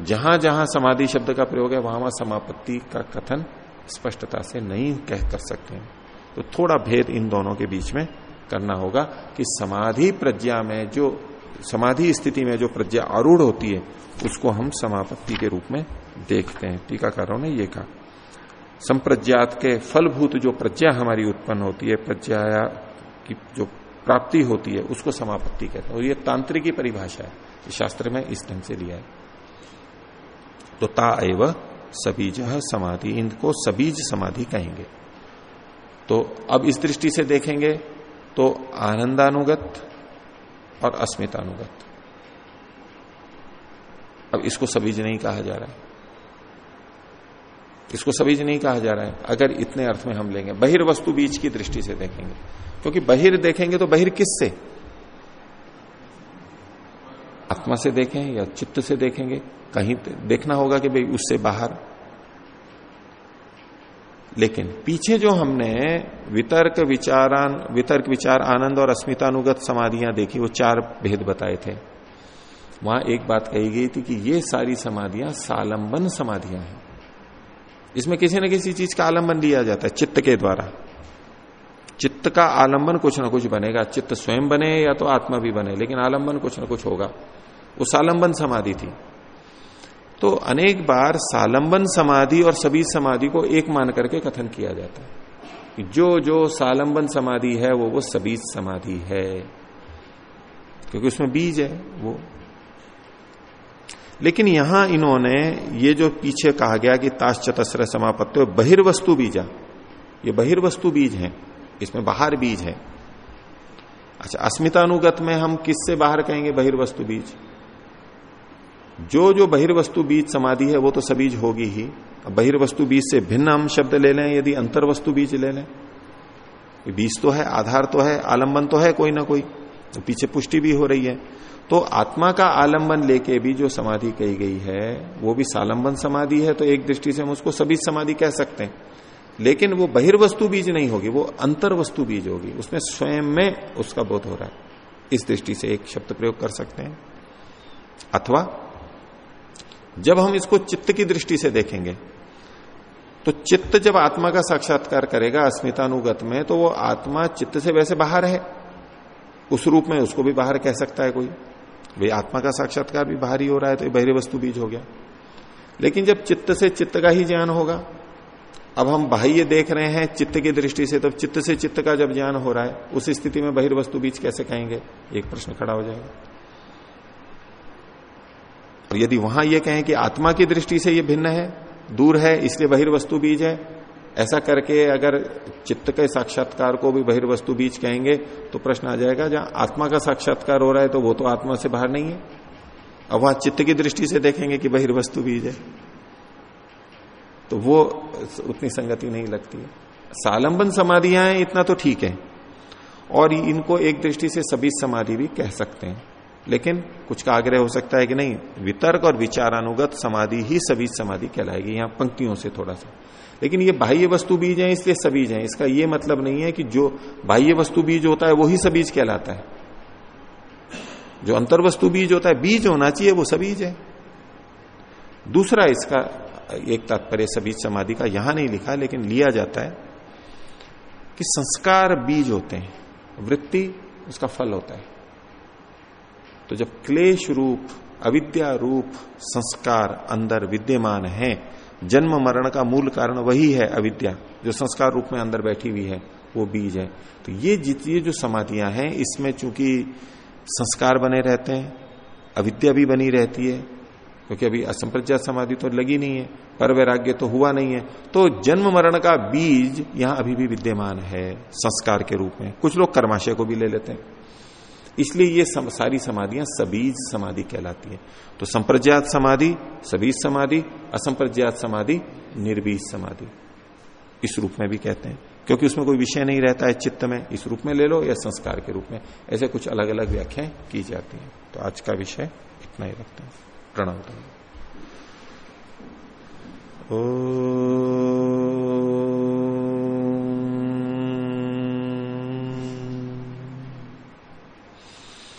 A: जहाँ जहाँ समाधि शब्द का प्रयोग है, वहाँ वहाँ समापत्ति का कथन स्पष्टता से नहीं कह कर सकते हैं। तो थोड़ा भेद इन दोनों के बीच में करना होगा कि समाधि प्रज्ञा में जो, समाधि स्थिति में जो प्रज्ञा आरूढ़ होती है, उसको हम समापत्ति के रूप में देखते हैं। टीकाकारों ने ये कहा। संप्रज्ञात के फलभूत जो प्रज्ञा हमारी उत्पन्न होती है, प्रज्ञा की जो प्राप्ति होती है, उसको समापत्ति कहते हैं। और ये तांत्रिकी परिभाषा है। शास्त्र में इस ढंग से लिया है। तो ता एव सबीज समाधि, इनको सबीज समाधि कहेंगे। तो अब इस दृष्टि से देखेंगे तो आनंदानुगत और अस्मितानुगत। अब इसको सबीज नहीं कहा जा रहा है। इसको सबीज नहीं कहा जा रहा है। अगर इतने अर्थ में हम लेंगे बहिर्वस्तु बीज की दृष्टि से देखेंगे, क्योंकि बहिर देखेंगे तो बहिर किस से? आत्मा से देखें या चित्त से देखेंगे? कहीं देखना होगा कि भाई उससे बाहर लेकिन पीछे जो हमने वितर्क विचारान, वितर्क विचार आनंद और अस्मितानुगत समाधियाँ देखी, वो चार भेद बताए थे। वहाँ एक बात कही गई थी कि ये सारी समाधियाँ सालंबन समाधियाँ हैं। इसमें किसी न किसी चीज़ का आलंबन दिया जाता है, चित्त के द्वारा। चित्त का आलंबन कुछ ना कुछ बनेगा, चित्त स्वयं बने या तो आत्मा भी बने, लेकिन आलंबन कुछ ना कुछ होगा। वो सालंबन समाधि थी। तो अनेक बार सालंबन समाधि और सभी समाधि को एक मान करके कथन किया जाता है कि जो जो सालंबन समाधि है, वो वो सभी समाधि है। क्योंकि उसमें बीज है, वो। लेकिन यहाँ इन्होंने ये जो पीछे कहा गया कि ताश चतस्र समापत्य, बहिर्वस्तु बीजा, ये बहिर्वस्तु बीज है, इसमें बाहर बीज है। अच्छा अस्मितानुगत में हम किससे बाहर कहेंगे बहिर्वस्तु बीज? जो जो बहिर्वस्तु बीज समाधि है, वो तो सबीज होगी ही। बहिर्वस्तु बीज से भिन्न हम शब्द ले लें, यदि अंतर्वस्तु बीज ले लें। बीज तो है, आधार तो है, आलंबन तो है कोई ना कोई। तो पीछे पुष्टि भी हो रही है। तो आत्मा का आलंबन लेके भी जो समाधि कही गई है, वो भी सालंबन समाधि है तो एक दृष्टि से हम उसको सभी समाधि कह सकते हैं। लेकिन वो बहिर्वस्तु बीज नहीं होगी, वो अंतर वस्तु बीज होगी। उसमें स्वयं में उसका बोध हो रहा है। इस दृष्टि से एक शब्द प्रयोग कर सकते हैं। अथवा जब हम इसको चित्त की दृष्टि से देखेंगे तो चित्त जब आत्मा का साक्षात्कार करेगा अस्मितानुगत में तो वो आत्मा चित्त से वैसे बाहर है। उस रूप में उसको भी बाहर कह सकता है कोई। भाई, आत्मा का साक्षात्कार भी बाहर ही हो रहा है तो बहिर् वस्तु बीज हो गया। लेकिन जब चित्त से चित्त का ही ज्ञान होगा, अब हम बाह्य देख रहे हैं चित्त की दृष्टि से तो चित्त से चित्त का जब ज्ञान हो रहा है, उस स्थिति में बहिर्वस्तु बीज कैसे कहेंगे एक प्रश्न खड़ा हो जाएगा। और यदि वहाँ यह कहें कि आत्मा की दृष्टि से यह भिन्न है, दूर है, इसलिए बहिर्वस्तु बीज है, ऐसा करके अगर चित्त के साक्षात्कार को भी बहिर्वस्तु बीज कहेंगे तो प्रश्न आ जाएगा, जहाँ आत्मा का साक्षात्कार हो रहा है तो वो तो आत्मा से बाहर नहीं है। अब वहाँ चित्त की दृष्टि से देखेंगे कि बहिर्वस्तु बीज है। तो वो उतनी संगति नहीं लगती है। सालंबन समाधियाँ इतना तो ठीक है। और इनको एक दृष्टि से सभी समाधि भी कह सकते हैं। लेकिन कुछ का आग्रह हो सकता है कि नहीं, वितर्क और विचारानुगत समाधि ही सभी समाधि कहलाएगी, यहाँ पंक्तियों से थोड़ा सा। लेकिन ये बाह्य वस्तु बीज है, इसलिए सबीज है। इसका ये मतलब नहीं है कि जो बाह्य वस्तु बीज होता है वो ही सबीज कहलाता है। जो अंतर वस्तु बीज होता है, बीज होना चाहिए, वो सबीज है। दूसरा इसका एक तात्पर्य, सबीज समाधि का यहाँ नहीं लिखा, लेकिन लिया जाता है कि संस्कार बीज होते हैं, वृत्ति, उसका फल होता है। तो जब क्लेश रूप, अविद्या रूप संस्कार अंदर विद्यमान है, जन्म मरण का मूल कारण वही है अविद्या, जो संस्कार रूप में अंदर बैठी हुई है, वो बीज है। तो ये जितनी जो समाधियाँ हैं, इसमें चूँकि संस्कार बने रहते हैं, अविद्या भी बनी रहती है, क्योंकि अभी असंप्रज्ञात समाधि तो लगी नहीं है, पर वैराग्य तो हुआ नहीं है तो जन्म मरण का बीज यहाँ अभी भी विद्यमान है संस्कार के रूप में। कुछ लोग कर्माशय को भी ले लेते हैं। इसलिए ये सम, सारी समाधियाँ सबीज समाधि कहलाती है। तो संप्रज्ञात समाधि सबीज समाधि असंप्रज्ञात समाधि निर्बीज समाधि। इस रूप में भी कहते हैं क्योंकि उसमें कोई विषय नहीं रहता है चित्त में। इस रूप में ले लो या संस्कार के रूप में। ऐसे कुछ अलग अलग व्याख्याएँ की जाती हैं। तो आज का विषय इतना ही रखते हैं। प्रणव। ओ